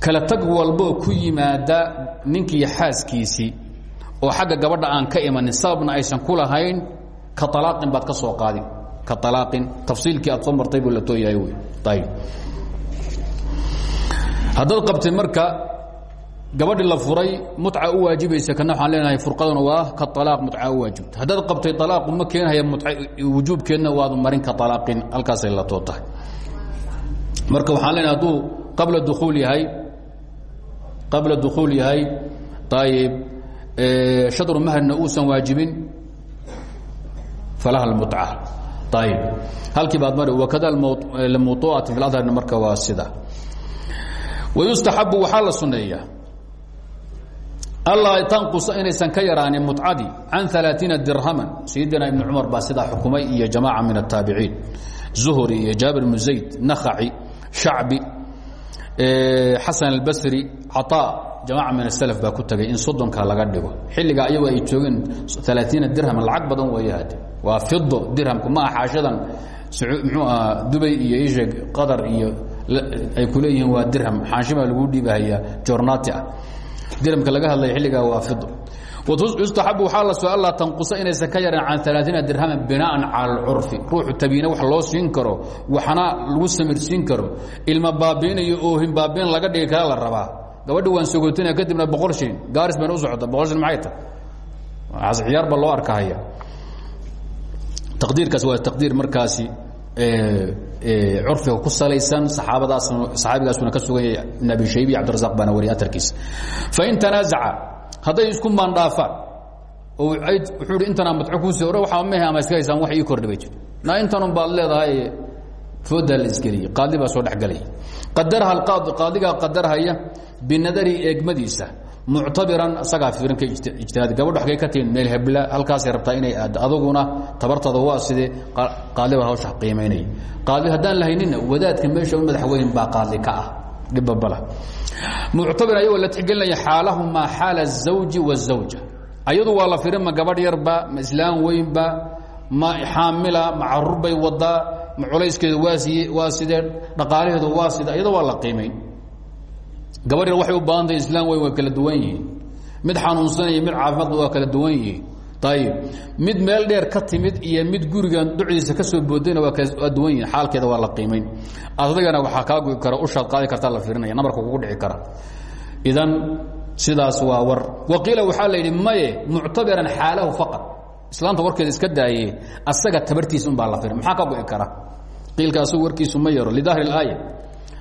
kala tag walboo ku yimaada ninkii xaaskiisii oo xagga gabadha aan ka imanin sababna aysan ku lahayn ka alaaqin baad ka soo qaadi ka alaaqin tafsiilkii aad soo martay buu la tooyahay wy ayb haddaad qabtay marka gabadhii la furay mutca u waajibaysa kana waxaan leenahay furqaduna waa ka alaaq mutca u waajibta haddaad qabtay alaaqu ma keenhaya wujuubkeedna waad marin ka alaaqin halkaasay la too tahay marka waxaan leenahay hadduu qabla dukuul yahay qabla dukuul yahay ayib shadru maharna uusan waajibin alaha muca ayb halkiibaad mari wkadmuuati i darna marka waa sida wayustaxabu waxaa la suneeyaa allaa tanqusa inaysan ka yaraanin mucadii can alaaiina dirhaman sayidina ibn cumar baa sidaa xukumay iyo jamaaca min ataabiciin zuhri iyo jaabir bnu zayd nakaci shacbi xasan albasri caطa jamaaca min aslf baa ku tagay in soddonka laga dhigo xilligaa ayagoo ay joogeen alaaiina dirhaman lacag badan waayahade waa fido dirhamku ma aha xaashadan mxuu aha dubay iyo isheeg qatar iyo ay ku leeyihiin waa dirham. Xaanshibaa lagu dhiibahayaa jornati ah. Dirhamka laga hadlaya xilligaa waa fido yustaxabu waxaa la soo allaa tanqusa inaysan ka yaran can alaaiina dirhaman binaan cala alcurfi ruuxu tabiine wax loo siin karo waxna lagu samirsiin karo. Ilma baabiin iyo oohin baabiin laga dhigi kara la rabaa. Gabadhi waan sogootina kadibna boqol shin gaaris bayna u socota boqol shin maxay tahay? Ciyaar ba loo arkahaya taqdiirkaas waa taqdiir markaasi curfiga ku salaysan saxaabadaas saxaabigaasuna ka sugan yahay ibn abi shaybi cabdirazaq baana wariya atarkiisa fain tanaazaca hadday isku maandhaafaan oo wuxuu hi intanaa madco kuusi ore waxaa mehe ama iska haysaan wax ii kordhi bay jir na intanun baad leedahay foodaa la isgeliyey qaadi baa soo dhexgelaya qadaraha alqaadi qaadigaa qadarhaya binadari eegmadiisa muctabiran isagaa fiirin ka ijtihaadi gabadho xagay ka tihin meel hebla halkaasay rabtaa inay aaddo aduguna tabartada waa sidee qaadi baa hawsha qiimaynaya qaadi haddaan lahayninna wadaadka meesha u madaxweyn baa qaadi ka ah dhibbabala muctabir ayagoo la tixgelinaya xaalahumaa xaala الزawji والزawja ayadu waa la firin ma gabadh yarba ma islaam weynba ma xaamila ma carur bay wadaa ma culayskeedu waa siye waa sidee dhaqaalaheedu waa sida iyado waa la qiimayn gabadh yar waxay u baahan tahay islaam weyn waa kala duwan yihiin. Mid xanuunsanaya mid caafimaadba waa kala duwan yihiin. Ayib mid meel dheer ka timid iyo mid gurigan ducdiisa ka soo boodayna waa duwan yihiin xaalkeeda waa la qiimayn adigana waxaa kaa goy kara ushaad qaadi kartaa la fiirinaya nabarka kugu dhici kara. Idan sidaas waa war. Waqiila waxaa la yidhi maye muctabiran xaalahu faqad islaanta warkeeda iska daaye asaga tabartiisa un baa la fiirin maxaa ka go'i kara? Qiilka asagu warkiisu ma yaro. Lidaahir اlaaya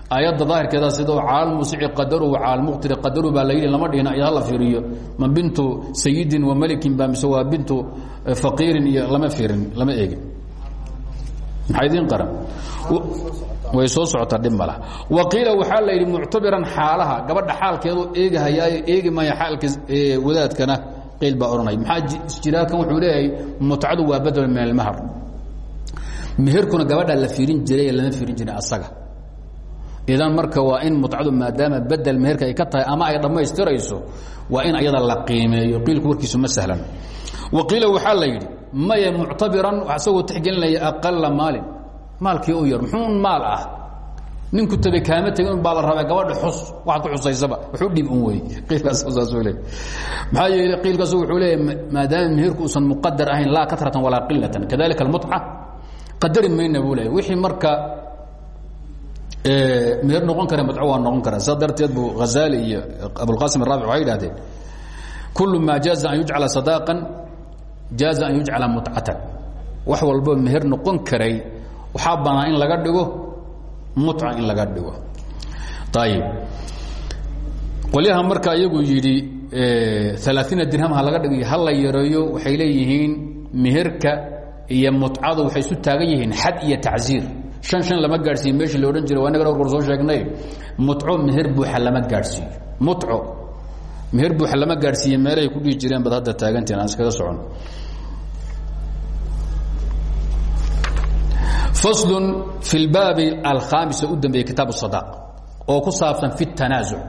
aayadda daahirkeeda sidoo caalmusici qadaru caalmuqtiri qadaru baa la yidhi lama dhihina aya hala fiiriyo. Ma bintu sayidin wa melikin ba mise waa bintu faqiirin iyo lama fiirin lama eegin. Maxaa idiin qaran? Way soo socotaa dhib mala waqiila waxaa la yidhi muctabiran xaalaha gabadha xaalkeedu eegahayaayo eegi maya xaalka wadaadkana qiil baa odhanay maxaa isjiraakan wuxuu leeyahay mutcadu waa badel min almahar meherkuna gabadhaa la fiirin jiray lama fiirin jirin asaga idan marka waa in mutcadu maadaama bedel meherka ay ka tahay ama ay dhammaystirayso waa in ayada la qiimeeyo. Qiilku warkiisu ma sahlan. Waqiila waxaa la yidhi maye muctabiran isagoo tixgelinaya aqala maalin. Maalkii u yar muxuu maal ah? Ninku tabe kaama tegin baa la rabaa gabadha xus waxaad ku xusaysaba. Waxu dhib un wey qiilkaassaasuu leey maxaa yeele qiilkaasu wuxuu leeyahy maadaama meherku uusan muqadar ahayn laa katratan walaa qilatan kadalika almutca qadari mayna buu leeyahy wixii marka meher noqon kara madco waa noqon kara saa darteed buu hazaali iyo abulqasim araabic waxay idhahdeen kullu maa jaaza an yujcala sadaaqan jaaza an yujcala mutcatan. Wax walbo meher noqon karay waxaa banaa in laga dhigo mutca in laga dhigo. Ayib qolyaha marka iyagu yidhi alaaiina dirham ha laga dhigo ha la yareeyo waxay leeyihiin meherka iyo mutcadu waxay isu taagan yihiin xad iyo tacziir an an lama gaadhsiiye meeshii la odhan jiray waa inaga dhowr goor soo sheegnay mutco meher buuxa lama gaadhsiiyo mutco meher buuxa lama gaadhsiiye meelahay ku dhihi jireen bad hadda taagantiin aan iskaga socon. Faslu fi lbaabi alkhaamisa u dambeeyey kitaab sadaq oo ku saabsan fi tanaazuc.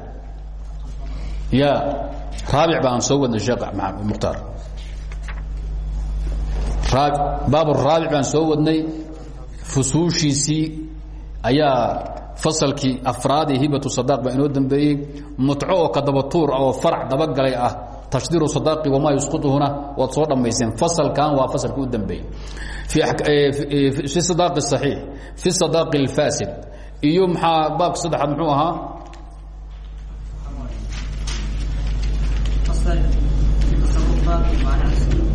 Ya raabic ba aan soo wadnay sheekh mukhtaar baab raabic baan soo wadnay fusuushiisii ayaa fasalkii afraadii hibatu sadaq baa inoo dambeeyey. Mutco oo kadabatuur oo farac dabagalay ah tashdiiru sadaaqi wamaa yusqutuhuna waad soo dhammayseen. Fasalkan waa fasalkii u dambeeyey. Fi sadaaqi saxiix fi sadaaqi alfaasid. Iyo maxaa baabka saddexaad muxuu ahaa?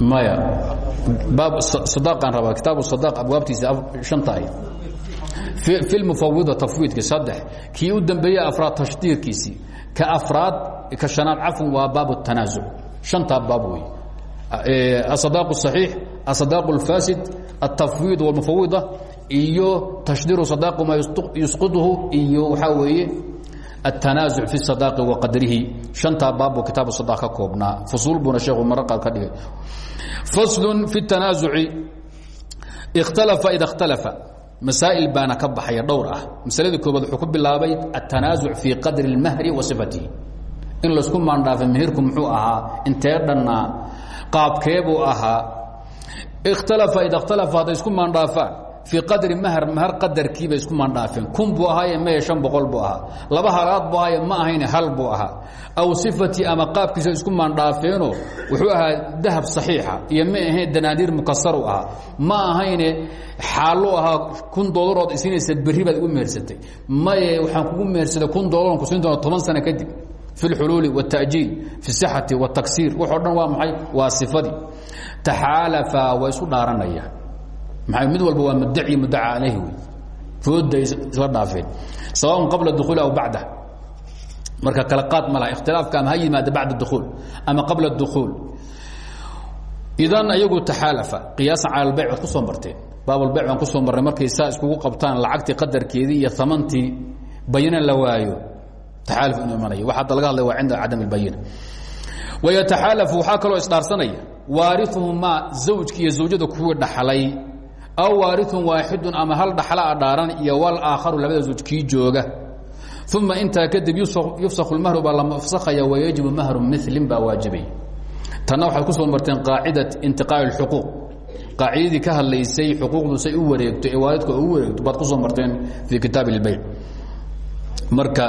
Maya baab sadaqaan rabaa kitaabu sadaq abwaabtiisa shanta ahayd fi lmufawida tafwiidki saddex kii u dambeeyey afraad tashdiirkiisii ka afraad ka shanaad cafwan waa baab الtanaasuc shantaa baab wey asadaq الصaxiix asadaq اlfasid الtafwid wاlmufawida iyo tashdiiru sadaqi ma yusqidhu iyo waxaa weeye التنaaزع في الصداq وqadrihi شhantaa baab buu kitaab صداq ka koobnaa fusuul buuna sheekhu mara qaad ka dhigay فصل في التنaaزع اkhتaلفa إida اkhتaلفa masaa'il baana ka baxaya dhowr ah masaladii koobaad wuxuu ku bilaabay التanaaزuع fii qadri الmahri wa صifatihi in laisku maandhaafay meherku muxuu ahaa intee dhannaa qaabkeebuu ahaa اkhتaلفa ida اkhتaلفa hadday isku maandhaafaan fii qadri mahr mahar qadarkiibay isku maandhaafeen kun buu ahaaye maye شhan boqol buu ahaa laba halaad buu ahaaye ma ahayne hal buu ahaa aw sifatii ama qaabkiisa isku maandhaafeenoo wuxuu ahaa dahab صaxiixa iyo ma ahayn danaaniir mukasaru ahaa ma ahayne xaalu ahaa kun doolarood isinaysa berri baad igu mehersatay maye waxaan kugu mehersaday kun doolaron ku siin doona toban sano kadib fi اlxuluuli والتaأjiil fi الصixati والtaksiir waxo dhan waa maxay waa sifadii taxaalafaa waa isu dhaaranaya maa mid walba waa muddaci muddaca alayhi wey fooda isla dhaafeen. Sawaaء qabla dukuuli aw bacda. Marka kala qaad ma laha ikhtilaafka ama ha yimaada bacda dukuul ama qabla dukuul idan ayagu taxaalafa qiyaasan cala albayc waad ku soo marteen. Baabalbayc baan ku soo marnay markay saa iskugu qabtaan lacagtii qadarkeedii iyo amantii bayina la waayo. Taxaaluf inuu imanaya waxa hadda laga hadlay waa cinda cadam اlbayina wayataxaalafu waxaa kaloo isdhaarsanaya waariuhumaa zawjki iyo zawjada kuwii dhaxlay aw waariun waaxidun ama hal dhaxlaa dhaaran iyo walaakharu labada kii jooga. Uma intaa kadib yufsaku mahru baa la fsakhaya wayajibu mahru milin baa waajibay. Tanna waxaad ku soo marteen qaacida intiqaa'i اxuquuq qaacidadii ka hadlaysay xuquuqdu say u wareegto ee waalidka u wareegto baad ku soo marteen fii kitaab اlbayc marka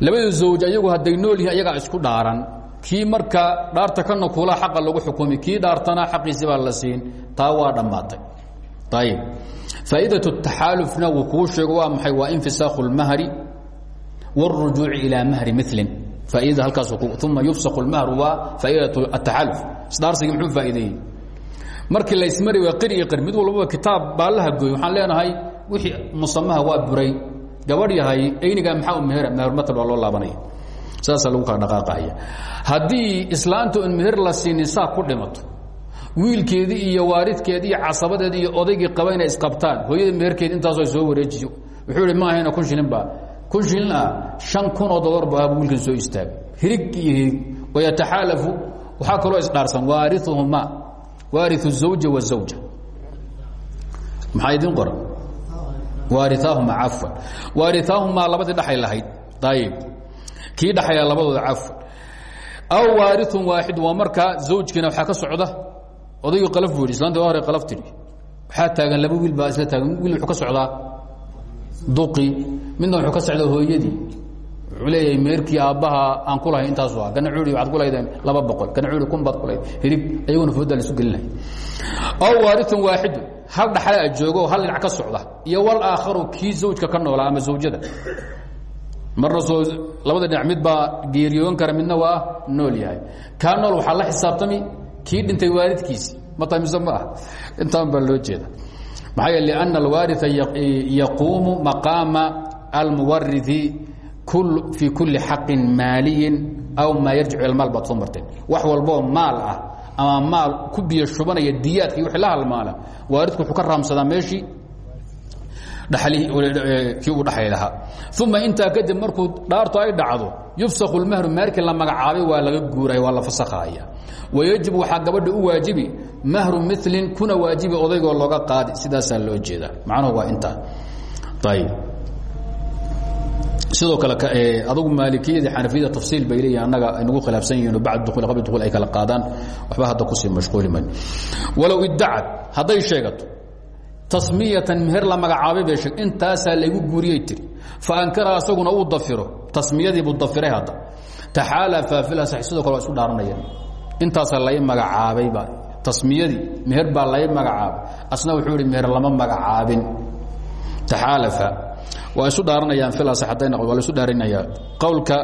labada zawj ayagu hadday nool yihiin ayagaa isku dhaaran. Kii marka dhaarta kana kuula xaqa lagu xukumi kii dhaartana xaqiisi baa la siin. Taa waa dhammaatay ayib faa'idaة الtaxaalufna wuu kuu sheego waa maxay waa infisaakhu اlmahri wاlrujuuci ilaa mahri milin faaidada halkaas uma yufsaku اlmahru waa faa'idaة الtaxaaluf isdhaarsigii muxuu faa'ideeyey markii laysmari waa qir iyo qir mid walbaba kitaab baa la hagooy waxaan leenahay wixii musamaha waa buray gabadh yahay aynigaa maxaa u mehera mehermatal baa loo laabanaya saasaa lagu kala dhaqaaqahaya haddii islaanta on meher la siinin saa ku dhimato wiilkeedii iyo waaridkeedii iyo casabadeedii iyo odaygii qaba inay isqabtaan. Hooyada meherkeedi intaasoo soo wareejiyo. Wuxuu ihi ma ahayna kun shilin baa. Kun shilin ah shan kun oo dolar baabu wiilkan soo istaagay hirig iyo hirig. Wayataxaalafu waxaa kaloo isdhaarsan waariuhuma waariu zawja wazawja maxaa idin qoran waariaahuma cafwan. Waariaahumaa labadii dhaxay lahayd. Ayib kii dhaxaya labadooda cafwan. Aw waariun waaxid waa markaa zawjkiina waxaa ka socda odaygii qalaf buu yidhi islaanta waa hore qalaf tidhi. Waxaa taagan laba wiil baa isla taagan wiil wuxuu ka socdaa duqi midna wuxuu ka socdaa hooyadii. Wuxuu leeyahay meerkii aabbaha aan ku lahay intaasu ah kana cuuri waxaad ku lahaydeen laba boqol kana cuuri kun baad ku lahayd hirig ayaguna foodaa la isu gelinaya aw waariun waaxidun hal dhaxlaa joogo hal dhinac ka socda iyo wal aakharu kii zawjka ka noolaa ama zawjada. Marna soo labada dhinac mid baa geeriyoon kara midna waa nool yahay. Kaa nool waxaa la xisaabtami kii dhintay waalidkiisi mata mise ma ah. Intaan baa loo jeeda. Maxaa yeele lianna alwaaria yaquumu maqaama almuwariثi fii kulli xaqin maaliyin aw maa yarjicu ila maal baad soo marteen. Wax walboo maal ah ama maal ku biyo shubanaya diyaadka iyo wixii la halmaala waaridku wuxuu ka raamsadaa meeshii kii uu dhaxay lahaa. Uma intaa kadib markuu dhaartu ay dhacdo yufsaku اlmahru maarkii la magacaabay waa laga guuraya waa la fasakhaya. Wayajib waxaa gabadha u waajibi mahru milin kuna waajibi odaygoo looga qaadi sidaasaa loo jeedaa. Macnuhu waa intaa. Ayb sidoo kale adugu maalikiyadii xanafiyada tafsiil bay leeyihiin annaga ay nagu khilaafsan yihiin bacd duul qabl duul ay kala qaadaan waxba hadda ku sii mashquuli mayn. Walow iddacad hadday sheegato tasmiyatan meher la magacaabay bay sheeg intaasaa laygu guuriyey fa ankara asaguna uu dafiro. Tasmiyadiibuu dafiray hadda. Taxaalafa filasax sidoo kale waa isu dhaaranayaan. Intaasaa lay magacaabayba tasmiyadii meher baa lay magacaabay. Asna wuxuu ihi meher lama magacaabin. Taxaalafa waa isu dhaaranayaan filasax hadday noqdo waa la isu dhaarinayaa qowlka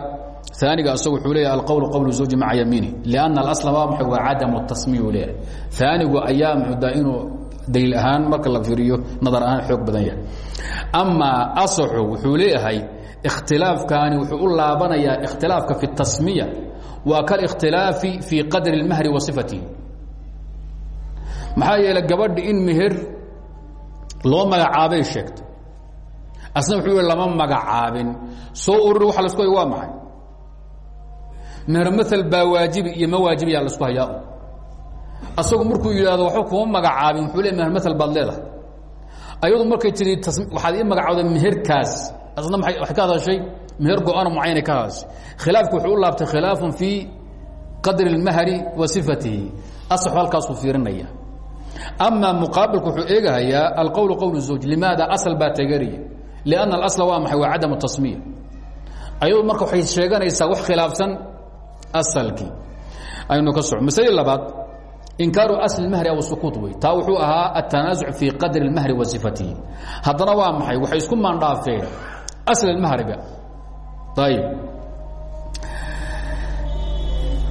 aaniga asagu wuxuu leeyahay alqowl qowl zawji maca yamiini lianna alasla waa maxay waa cadamu daliil ahaan marka la fiiriyo nadar ahaan xoog badan yahay. Amaa asaxu wuxuu leeyahay ikhtilaafkaani wuxuu u laabanayaa ikhtilaafka fi tasmiya waa kalikhtilaafi fii qadri اlmahri wa sifatihi maxaa yeelay gabadhi in meher loo magacaabay sheegtay asna wuxuu lama magacaabin. Soo ururi waxa lasku hay waa maxay? Meher mael baa waajibi iyo ma waajibiyaa lasku hayaa asagu markuu yidhaahdo waxba kuma magacaabin wuxuu le mehermasel baad leedahay. Ayadu markay tiri waxaad ii magacawday meherkaas. Asna may waxay ka hadashay meher go-ano mucayanay ka hadashay. Khilaafku wuxuu u laabtay khilaafun fii qadri اlmahri wa sifatihi. Asaxu halkaasuu fiirinaya. Ama muqaabilku wuxuu eegahayaa alqowlu qowl zawj limaada asal baa tagaraya lianna alasla waa maxay waa cadamu tasmiya. Ayadu marka waxay sheeganaysaa wax khilaafsan asalkii. Aynu ka soco masalada labaad inkaaru asl mahri aw sukuut wey taa wuxuu ahaa aلtanaasuc fii qadri اlmahri wa sifatihi. Haddana waa maxay? Waxay isku maandhaafeen asl mahriga ayb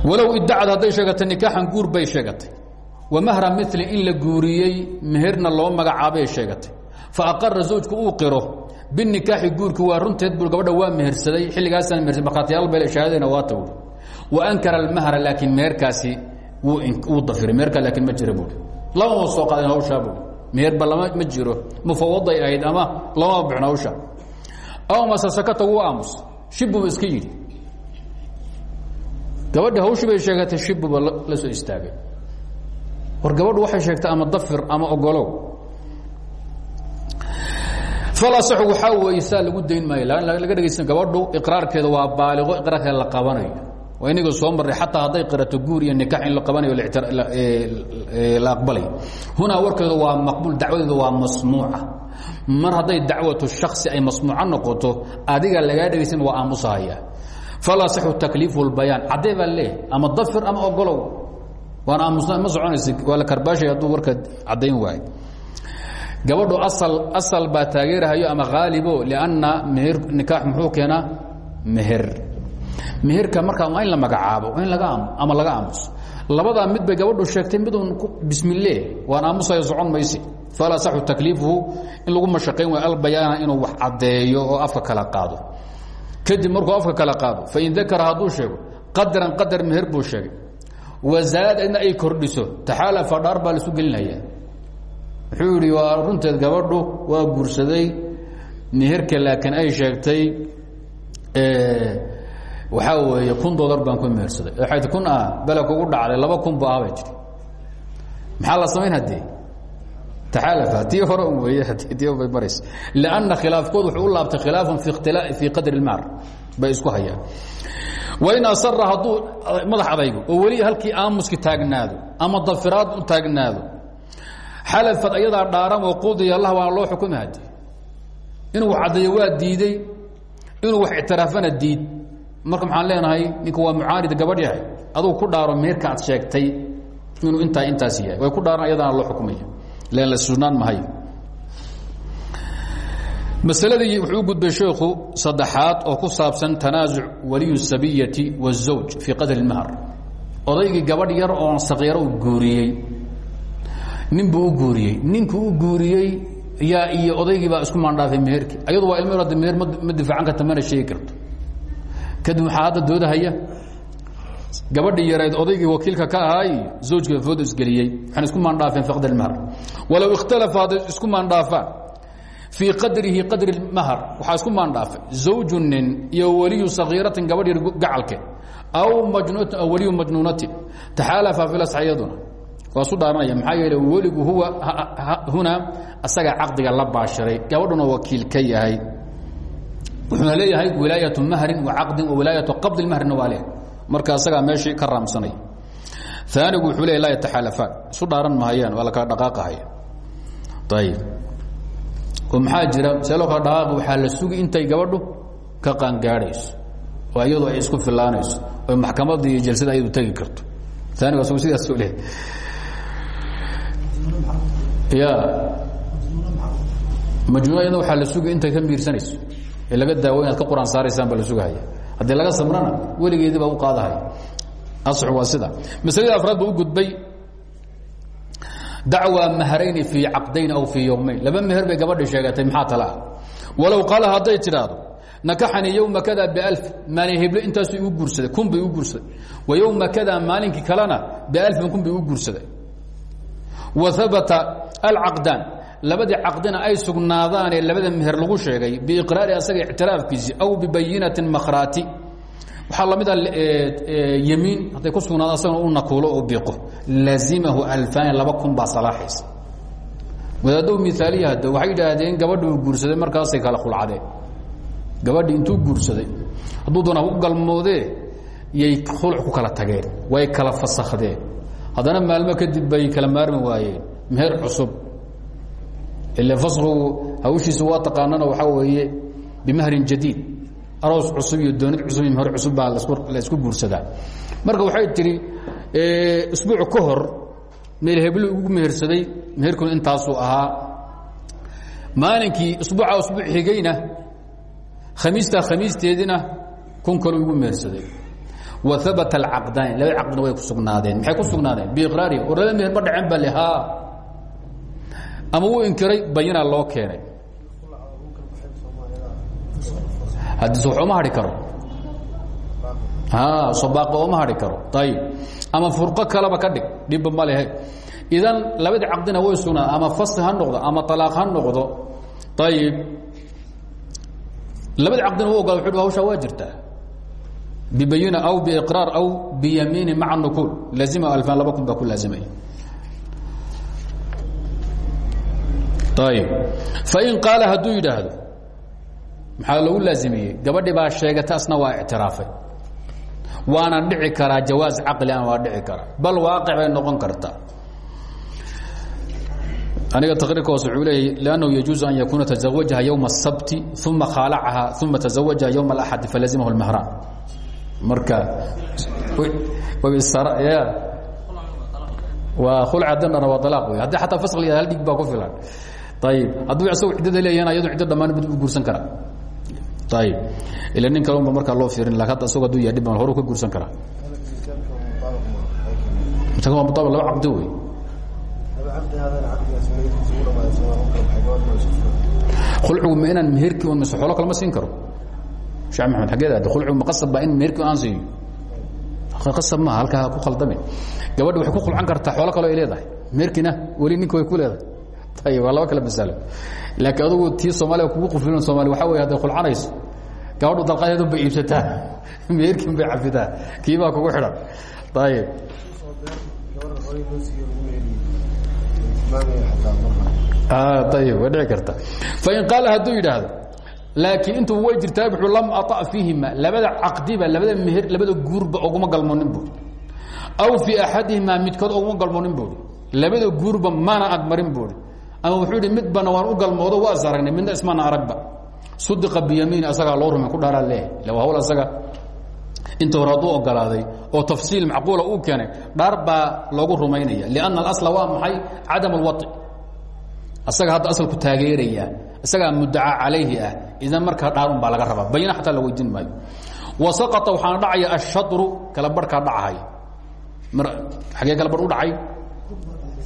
walow idacad hadday sheegatay nikaaxan guur bay sheegatay. Wamahra mili in la guuriyey meherna loo magacaabay sheegatay. Faaqara zawjku uu qiro binikaaxi guurki waa runteed bu gabadha waa mehersaday xilligaasaan mehersa markhaatiyaal bay shahaadayna waa tawri. Wa ankara almahra laakiin meherkaasi wuu dafiray. Meherkaa laakiin ma jira buui lamama soo qaadin hawshaa buui meherba lama ma jiro. Mufawaday ahayd ama lamama bixin hawsha. Aw mase sakata wuu aamus. Shibbuba iska yidhi. Gabadhi hawshii bay sheegatay shibbuba la soo istaagay. War gabadhu waxay sheegtay ama dafir ama ogolow. Falasaxu waxaa weeye saa lagu dayn maayo. Laga dhegaysan gabadhu iqraarkeeda waa baaliqo iqraarkeeda la qabanayo inaga soo marray xataa hadday qirato guur iyo nikax in la qabanayo la aqbalayo hunaa warkeedu waa maqbuul dacwadeedu waa masmuuca. Mar hadday dacwatu shaksi ay masmuuco noqoto adiga lagaa dhegaysan waa aamusahaya falaa saxu takliifu lbayaan caddee baa leeyahy ama dafir ama ogolow. Waana aamusna ma la karbaashay hadduu warka caddayn waayo. Gabadhu asal asal baa taageerahayo ama haalibo lianna meher nikaax muxuu keenaa meher meherka markaa waa in la magacaabo in ama laga aamuso. Labadaa mid bay gabadhu sheegtay midun bismille waan aamusayo socon mayse. Falaa saxu takliifuhu in lagu mashaqayn waayo albayaana inuu wax caddeeyo oo afka kala qaado. Kadib markuu afka kala qaado fain dakara hadduu sheego qadaran qadar meher buu sheegay. Wazaada idna ay kordhiso taxaalafa dhaar baa laisu gelinaya wuxuu yidhi waa runteed gabadhu waa guursaday meherka laakiin ay sheegtay waxaa weeye kun dolar baan ku mehersaday waxay kun ah bele kugu dhacday laba kun bu ahbay jiri maxaa la samayn haddee taxaalafa tii hore un weeye tii bay maraysa. Lianna khilaafkood wuxuu u laabtay khilaafun fi ikhtilaa fii qadri اlmahr bay isku hayaan. Wain asara hadduu madax adaygo oo weli halkii aamuski taagnaado ama dafiraad u taagnaado xalafad ayadaa dhaaran oo qudiya allah waana loo xukumi hadi inuu caddeeyo waa diiday inuu wax ictiraafana diid marka maxaan leenahay ninka waa mucaanid gabadh yahay adugu ku dhaaro meherka ad sheegtay inuu intaa intaas yahay way ku dhaaran ayadaana loo xukumaya len la sugnaan mahayo masaladii wuxuu u gudbay sheekhu saddexaad oo ku saabsan tanaasuc waliyu sabiyati wالzawj fii qadri اlmahr odaygii gabadh yar oon sakiiro u guuriyey nin buu u guuriyey ninkuu u guuriyey yaa iyo odaygii baa isku maandhaafay meherki ayadu waa ilmo hadda meher ma difaacan karta mana sheegi karto kadib waxaa hadda doodahaya gabadhii yareed odaygii wakiilka ka ahaa iyo zawjka fooda isgeliyey waxaan isku maandhaafeen fi qadri اlmahr walow ikhtalafa hadday isku maandhaafaan fii qadrihi qadri mahr waxaa isku maandhaafay zawju nin iyo waliyu sakiiratin gabadh yar gacalke aw majnuutin aw waliyu majnuunatin taxaalafa filasxayaduna waa su dhaaranaya maxaa yeele weligu huwa huna asaga caqdiga la baashiray gabadhuna wakiil ka yahay wuxuuna leeyahay wilaayatu mahrin wa caqdin wa wilaayatu qabdi mahrina waa leh marka asagaa meeshii ka raamsanay. Aanigu wuxuu leeya laa yataxaalafaan isu dhaaran mahayaan waa la kala dhaqaaqahaya ayib oo maxaa jira see loo kala dhaqaaqi waxaa la sugi intay gabadhu ka qaangaadhayso oo iyadu ay isku filaanayso oo maxkamadda iyo jalsada ayadu tegi karto. Aanigu asagu sidaasuu leeyahy ya majnuunayadna waxaa la sugay intay ka miirsanayso ee laga daawo ka quraan saaraysaan baa la sugahaya. Laga samrana weligeedii baa u qaadahaya asxu waa sida. Masaladii afraad u gudbay dacwى mahrayni fii caqdayn aw fii yowmayn laba meher bay gabadhi sheegatay maxaa tala ah? Walow qaala hadday tidhaahdo nakaxanii yowma kada bialf. Maalin heble intaasu igu guursaday kun bay igu guursaday. Wa yowma kada maalinkii kalena bialfin kun bay igu guursaday. Wa habata alcaqdaan labadii caqdina ay sugnaadaanee labada meher lagu sheegay biiqraari asaga ictiraafkiisi aw bibayinatin makhraati. Waxaa la mid a yemiin hadday ku sugnaado asagana u nakuulo oo biiqo. Laazimahu alfaani laba kun baa salaaxaysa. Wadaaddow miaaliya waxay yidhaahdeen gabadhi uu guursaday markaasay kala khulcadeen. Gabadhi intuu guursaday hadduu doona u galmoodee yay khulc ku kala tageen way kala fasakhdeen haddana maalmo kadib bay kala maarmi waayeen. Meher cusub ila fasku hawshiisu waa taqaanana waxaa weeye bimahrin jadiid. Aroos cusub iyo doonid cusub iyo meher cusub baa la isku guursadaa. Marka waxay tidhi isbuuc ka hor meel heblo ugu mehersaday meherkuna intaasuu ahaa maalinkii isbuuca isbuuc xigayna khamiistaa khamiisteedina kun kaloo igu mehersaday. Wa habata alcaqdaani laba caqdina way ku maxay ku sugnaadeen? Biiqraari war laba meher ma dhacen ba le ama wuu inkiray bayinaa loo keenay. Uma hadhi karo. Sobaaqo oma hadhi karo. Ayib ama furqo kaleba ka dhig dhibba ma lehe. Idan labadii caqdina way sugnaa ama fasi ha noqdo ama alaaq ha noqdo. Ayib labadii caqdina u ogala wuxu hawshaa waa jirtaa. Bibayina aw biiqraar aw biyamiini maca nukuul. Laazima alfaan laba kun baa ku laazimaya ayib fain qaala hadduu yidhaahdo maxaa lagu laazimiyey gabadhi baa sheegata asna waa ictiraafay waana dhici karaa jawaaz caqli an waa dhici karaa bal waaqic bay noqon kartaa aniga taqriirka hoose wuxuu leeyay lannahu yajuuzu an yakuuna tazawajaha yowma الsabti uma khaalacaha uma tazawajaha yowma اlaxadi falazimahu اlmahraan marka waa khulca dandhana waa alaaq wey haddii ataa fasl hal dhig baa ku filan ayib hadduu isagu ciddada leeyahna iyadu ciddo dhammaan mid u guursan karaa ayib ila nin kale unba markaa loo fiirin laakiin hadda isago haduu yahay dhib horu ka guursan karaa waa muaabaq laba cabdi wey. Khulcigu ma inaan meherkii un mise xoolo kale ma siin karo? Sheekh maxamed xageed aade khulcigu ma qasab baa in meherkii aan siiyo qasab maaha halkaa ku khaldame gabadha waxay ku khulcan kartaa xoolo kaleo ay leedahay. Meherkiina weli ninka way ku leedahay ayib waa laba kale masalo laakiin adugu tii soomaaliya kugu qufilin soomali waxa wey hadday khulcanayso gabadhu dalqadeedun bay iibsataa meherkiin bay cafitaa kii baa kugu xidhan. Ayib ayib way dhici karta fain qaala hadduu yidhaahdo laakiin intuu way jirtaa wuxuu lam aطa fiihima labada caqdiba labada meher labada guurba oguma galmoonin buuri aw fii axadihimaa midkood oguma galmoonin buuri labada guurba mana agmarin buuri ama wuxuu yidhi midbana waan u galmoodo waa is aragnay midna ismana aragba. Sudiqa biyamiini asagaa loo rumay ku dhaaraa leeyahay. Ila waa asaga. Inta hore hadduu oo tafsiil macquula uu keenay dhaar baa rumaynaya lianna alasla waa maxay? Cadam alwaطi asaga hadda asalku taageeraya isagaa muddaca calayhi ah idan markaa dhaarun baa laga rabaa. Bayna xataa la weydiin maayo. Wa saqata waxaana dhacaya ashadru kala barhkaa dhacay. Mar xagee kala barh u dhacay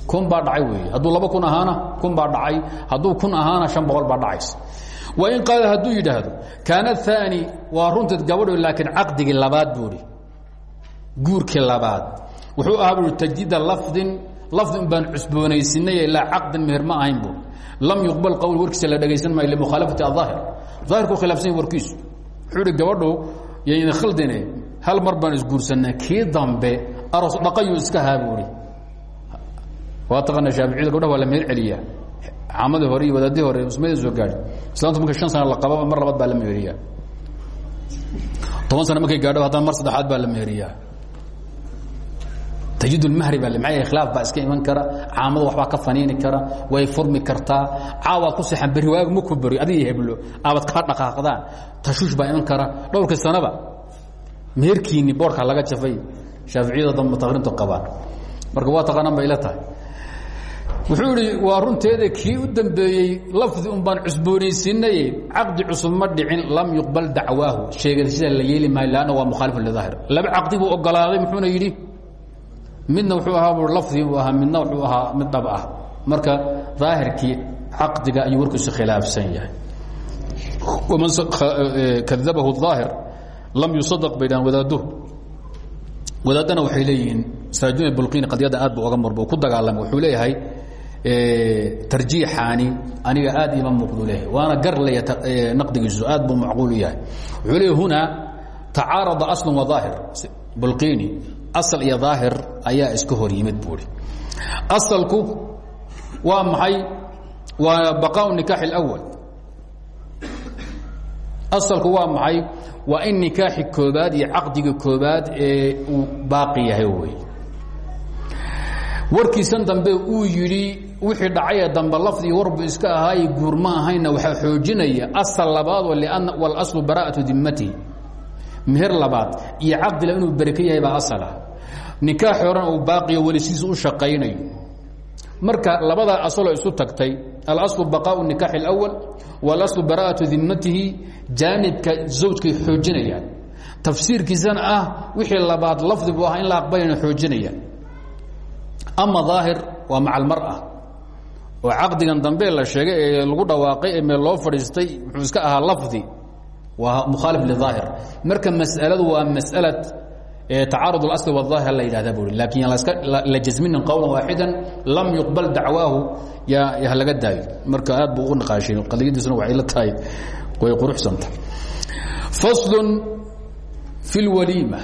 kun baa dhacay weeye. Hadduu laba kun ahaana kun baa dhacay. Hadduu kun ahaana shan boqol baa dhacaysa. Wain qaala hadduu yidhaahdo kaana aani waa runteed gabadho laakiin caqdigii labaad buuhi guurkii labaad. Wuxuu ahaa buui tajdiida lafdin lafdi un baan cusboonaysinay ilaa caqdin meher ma lam yuqbal qowl warkiisa la dhegaysan maayo limukhaalafati aahir aahirku khilaafsan yahi warkiisu. Wuxuu ihi gabadhu yayna khaldine hal mar baan isguursanaa. Kii dambe aroos dhaqayu iska haa waa taqaana shaaficiyada gabdhaha waa la meher celiyaa caamadii hore iyo wadaadii hore usmada soo gaadhi. Islaamtu marka shan sana la qababa mar labaad baa la meheriyaa toban sana markay gaadho haddana mar saddexaad baa la meheriyaa tajid mahri baa maa khilaaf baa iska iman kara caamada waxbaa ka faniini kara way furmi kartaa. Caawaad ku seexan berri waagu maku beri adiga heblo. Aabad kaa dhaqaaqdaan tashuush baa iman kara. Dhowrka sanaba meherkiini boorka laga jafay shaaficiyada dambe taqriintu qabaan. Marka waa taqaanaan bay ila tahay wuxuu idhi waa runteeda kii u dembeeyey lafdi un baan cusboonaysiinayey caqdi cusub ma dhicin lam yuqbal dacwaahu. Sheegada sida la yeeli maayo lanna waa mukhaalifun lidaahir. Laba caqdi buu ogolaaday muxuuna yidhi midna wuxuu ahaa buu lafdi buu ahaa midna wuxuu ahaa mid dhab ah. Marka daahirkii caqdiga ayuu warkiisu khilaafsan yahay. Waman e, kadabahu daahir lam yusadaq bay dhahan wadaaduhu wadaaddana waxay leeyihiin saajuna bulqiin qadiyadda aad buu oga marba uu ku dagaalamay. Wuxuu leeyahay tarjiixaani aniga aad ima muuqdu leeyahay waana gar leya naqdigiisu aad buu macquul u yahay. Wuxuu leeyahy huna tacaarada aslu wa daahir. Bulqini asal iyo daahir ayaa iska hor yimid buui asalku waa maxay? Waa baqaau nikaax اlأwal asalku waa maxay? Waa in nikaaxi koobaad iyo caqdiga koobaad ee uu baaqi yahay wey warkiisan dambe uu yidhi wixii dhacayee dambe lafdii warbu iska ahaaye guur ma ahayna waxaa xoojinaya. Asal labaad walaslu bara'atu dimmatihi. Meher labaad iyo caqdila inuu bereke yahay baa asala. Nikaax horan uu baaqiyo welisiisa u shaqaynayo. Marka labadaa asaloo isu tagtay alaslu baqaau nikaax اlأwal walaslu bara'atu dimmatihi jaanibka zawjkay xoojinayaan. Tafsiirkiisana ah wixii labaad lafdi buu ah in la aqbalayna xoojinayaan ama daahir waa maca almar'a oo caqdigan dambe la sheegay ee lagu dhawaaqay ee meel loo fadhiistay wuxuu iska ahaa lafdi waa mukhaalif lidaahir marka mas'aladu waa mas'alad tacaarud اlasl wاظaahir la yidhahda bui lakin la jasminin qowla waaxida lam yuqbal dacwaahu ya laga daayo marka aad buu u naqaashay qadiyadiisuna waxay la tahay way quruxsanta fasl fi اlwaliima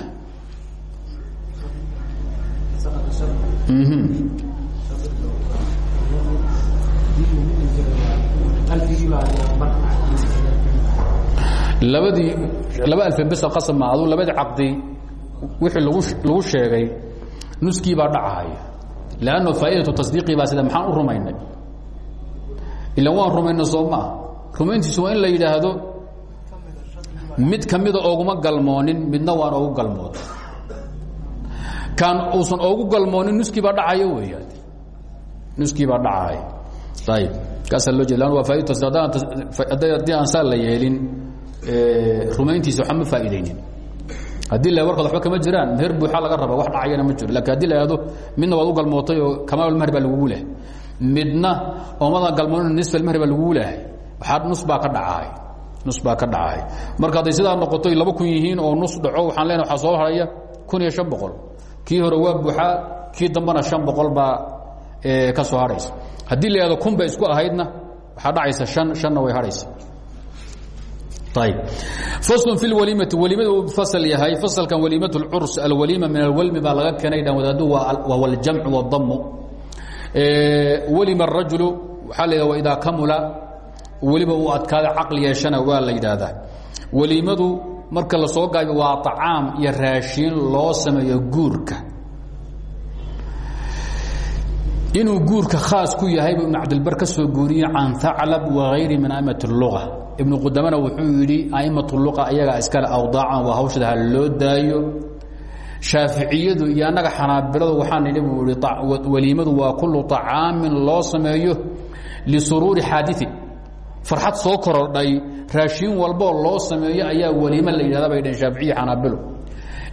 labadii laba alfen bes qasab ma adu labadii caqdi wixii lagu sheegay nuskii baa dhacahaya lanno faaidatu tasdiiqii baa sida maxaan u rumaynay? Ila waan rumayna soo maa rumayntiisu waa in la yidhaahdo mid ka mida ooguma galmoonin midna waan oogu galmooday kaan uusan oogu galmoonin nuskii baa dhacayo weeyaan. Nuskii baa dhacahaya ayib kaasaa loo jeed waa faaidatu haddii aan saa la yeelin rumayntiisa waxba ma la warkood waba kama jiraan meher buuxa laga raba wax dhacayana ma jiro. Lakin haddii la ihahdo midna waad u galmootay oo kamaalmahri baa lagugu lehay. Midna oomadan galmoonin nisfalmahri baa lagugu lehay. Waxaa baa ka dhacahay nus baa ka dhacahay marka hadday sidaa noqoto laba yihiin oo nus dhaco waxaan leenahay waxaa soo haraya kun iyo shan boqol kii hore waa buuxaa kii dambana an boqol baa eh, ka soo hadhaysa haddii la kun bay isku ahaydna waxaa dhacaysa an anna way hadhaysa ayb aslun fi waliimati waliimada uu fasal yahay. Fasalkan waliimatu curs alwaliima min alwalmi baa laga keenay dhan wadaadu wahuwa aljamcu wadamu eh, walima arajulu waxaa la wa idaa kamula weliba uu adkaada caqli yeeshana waa la marka la soo gaabiyo waa طacaam iyo raashiin loo sameeyo guurka inuu guurka khaas ku yahay buu ibn cabdilbar ka soo guuriyey can haclab wagayri min amat اluga ibnu qudamana wuxuu yidhi a'imat luqa ayagaa iskale awdaacan waa hawshada ha loo daayo shaaficiyadu iyo annaga xanaabiladu waxaan idhi buu ihi waliimadu waa kullu طacaamin loo sameeyo lisuruuri xaadiثin farxad soo korodhay raashiin walboo loo sameeyo ayaa waliimo la yidhahda bay dhaheen shaaficiya xanaabilo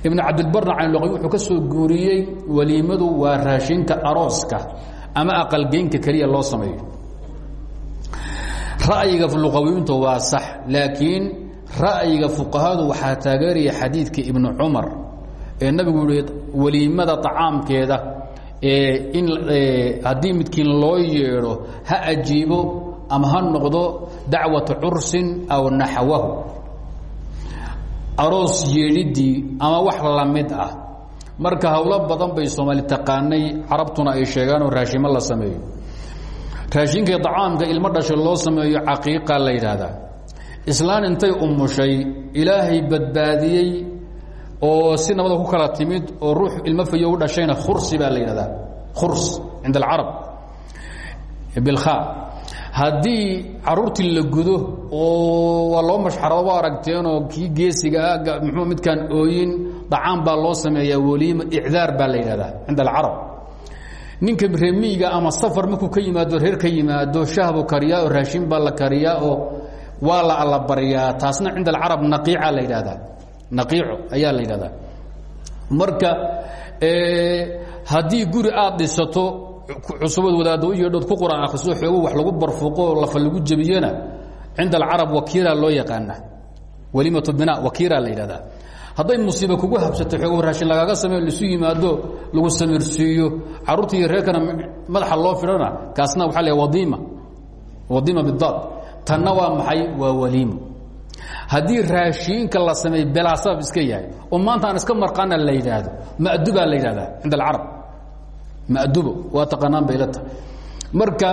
ibnu cabdilbarna caynluqay wuxuu ka soo guuriyey waliimadu waa raashinka arooska ama aqalgeynka keliya loo sameeyo. Ra'yiga luqawiyiintu waa sax laakiin ra'yiga fuqahadu waxaa taageeraya xadiidka ibnu cumar ee nabigu yihi waliimada طacaamkeeda in haddii midkiin loo yeedho ha ajiibo ama ha noqdo dacwata cursin aw naxwahu. Aroos yeedhidii ama wax la mid ah. Marka howlo badan bay soomaali taqaanay carabtuna ay sheegaanoo raashimo la sameeyo. Raashinkai acaamka ilmo dhashay loo sameeyo caqiiqa la yidhaahdaa islaan intay umushay ilaahay badbaadiyey oo si nabada ku kala timid oo ruux ilmo fayo u dhashayna khursi baa la yidhahdaa khurs cinda alcarab bilkha haddii caruurtii la gudo oo waa loo mashxarado wa aragteenoo kii geesiga ah muxuu midkaan ooyin dacaam baa loo sameeyaa weliima icdaar baa la yidhahdaa cinda alcarab. Ninka reemiyiga ama safar markuu ka yimaado reer ka yimaado shahbu kariyaa oo raashin baa la kariyaa oo waa la allabaryaa taasna cinda alcarab naqiica la yidhahdaa. Naqiico ayaa la yidhahdaa. Marka haddii guri aad dhisato cusubad wadaadda u yeedhood ku quraan akhriso xoogo wax lagu barfuqo lafa lagu jebiyona cinda alcarab wakiilaa loo yaqaana. Waliimatu bina wakiilaa la yidhahdaa. Hadday kugu habsato xoogo raashin lagaaga sameyo laisu yimaado lagu samirsiiyo carruurta iyo madaxa loo fidhana kaasna waxaa la wadiima. Wadiima bidaad tanna waa maxay? Waa waliimo haddii la sameey belaa iska yahay oo maanta aan iska marqaana la yidhaahdo madubaa la yidhahdaa cinda madubo waa taqaanaan bay la tahay. Marka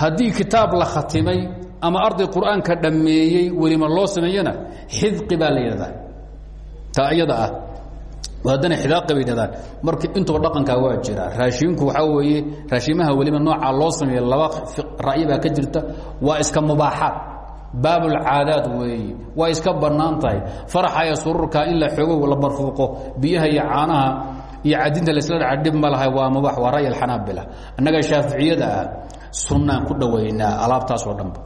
haddii kitaab la khatimay ama arday qur'aanka dhammeeyey welima loo sameeyena xidqi baa la yidhahdaa. Taa iyada ah haddana xidaaqi bay yidhahdaan. Marka intuba dhaqankaa waa jira raashiinku waxaa weeye raashimaha weliba noocaa loo sameeya laba ra'yi baa ka jirta waa iska mubaaxaad. Baabulcaadaad weeye waa iska bannaan tahay. Faraxaya sururka in la xoogo la barfuuqo. Biyaha iyo caanaha iyo cadinta laisla dhaca dhib ma lahay waa mubax waa ra'y alxanaabila annaga shaaficiyada ah sunnaan ku dhowaynaa alaabtaasoo dhanba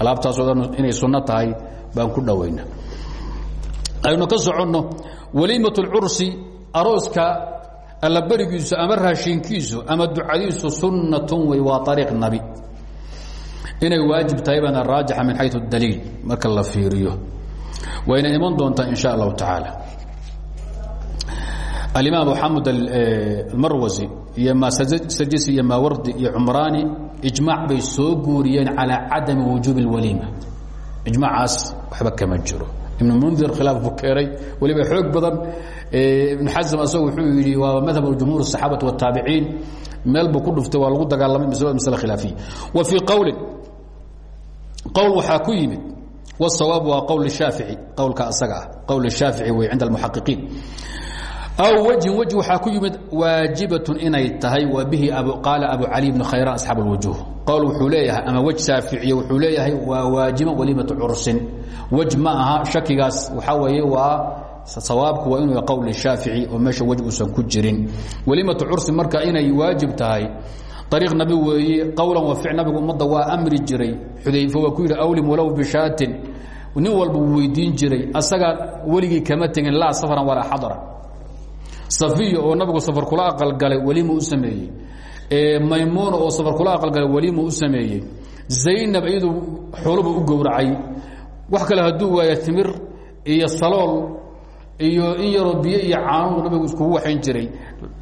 alaabtaasoo dhan inay sunno tahay baan ku dhowaynaa aynu ka soconno waliimat اlcursi arooska allaberigiisu ama raashinkiisu ama ducadiisu sunnatun wey waa ariiq nabi. Inay waajib tahay baana raajixa min xayu daliil marka la fiiriyo. Wayna iman doontaa in sha allahu tacaala alimaam xamud almarwasi iyo masajisi iyo maawardi iyo cumraani ijmaac bay soo guuriyeen calaa cadami wujuubi اlwaliima ijmaacaas waxba kama jiro ibn mundir khilaaf buu keenay weliba xoog badan ibn xasm asagu wuxuu yidhi waa madhab jumhuur الصaxaabati والtaabiciin meel buu ku dhuftay waa lagu dagaalamay masle khilaafiya wa fii qowlin qowl waxaa ku yimid wالsawaab waa qowl shaafici qowlka asaga ah qowl shaafici wey cinda almuxaqiqiin aw wjhin wj waxaa ku yimid waajibatun inay tahay wa bihi qaala abu cali bn khayran asxaab اlwujuh qowl wuxuu leeyahay ama wej shaaficiye wuxuu leeyahay waa waajima waliimatu cursin wej ma aha shakigaas waxaa weeye waa sawaabku waa inuu qowl shaafici oo meesha ku jirin waliimatu cursin marka inay waajib tahay ariiq nabi weeye qowlan wa fic nabigu ummadda waa amri jiray xudayfe waa ku yidhi awlim walow bishaatin nin walba wuu weydiin jiray asagaa weligii kama tegin laa safaran walaa xadara safiya oo nabigu safar kula aqalgalay welimu u sameeyey. Maymuuna oo safar kula aqalgalay welimu u sameeyey. Zaynab iyadu xooluba u gowracay. Wax kale hadduu waayo timir iyo salool iyo in yaroo biyo iyo caanuhu nabigu iskugu waxayn jiray.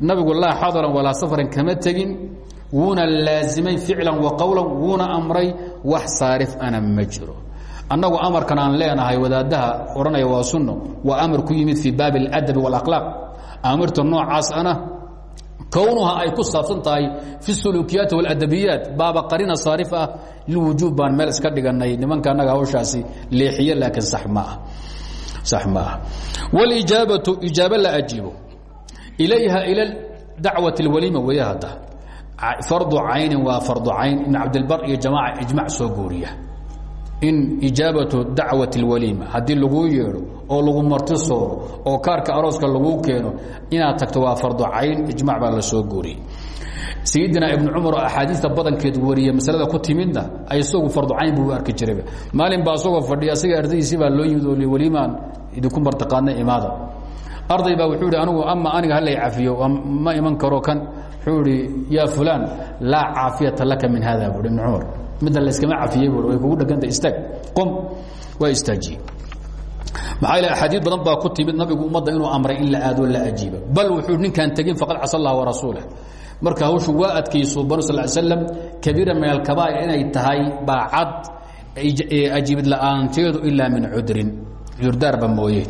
Nabigu laa xadaran walaa safaran kama tegin. Wuuna laazimay ficlan wa qowlan wuuna amray wax saarif ana ma annagu amarkan aan leenahay wadaadaha odhanaya waa sunno waa amar ku yimid fii baabi اladabi wاlakhlaaq aamirta noocaas ana kownuha ay ku saabsan tahay fi suluukiyaati waadabiyaat baabaarina saari ah liwujuub baan meel iska dhiganay nimanka anaga hawshaasi leexiye laakiin sax ma ah, ah. wlijaabau ijaab la ajiibo ilayha ila dacwati اwaliima wey hadda fardu caynin waa fardu cayn ibn cabdilbar iyo jamaaca ijmac soo guuriya. In ijaabatu dacwat اwaliima haddii laguu yeedho oo lagu marti sooro oo kaarka arooska laguu keeno inaad tagto waa fardu cayn ijmac baa la soo guuriyey. Sayidina ibn cumar oo badankeed wariye masalada ku timidna isagu fardu cayn buu arki jiray. Maalin baa isagoo fadhiya asiga ardaydiisii baa loo yimid oo welimaan idinku martiqaadna imaada. Arday baa wuxuu ihi anigu ama aniga halay cafiyo ma iman karo kan. Wuxuu ihi yaa fulaan laa caafiyata laka min hada buui ibn cumar. Midda layskama cafiyey bu way kugu dheganta istaag qom waa istaajiye maxaa yl axaadiid badan baa ku timid nabigu ummadda inuu amray in la aado la ajiiba bal wuxuu ninkaan tegin faqad casa allah warasuulah marka hawshu waa adkayey suubanu sal slam kabiira min alkabaa'ir inay tahay baacad ajiibid la'aanteedu ilaa min cudrin. Cudurdaarba mooye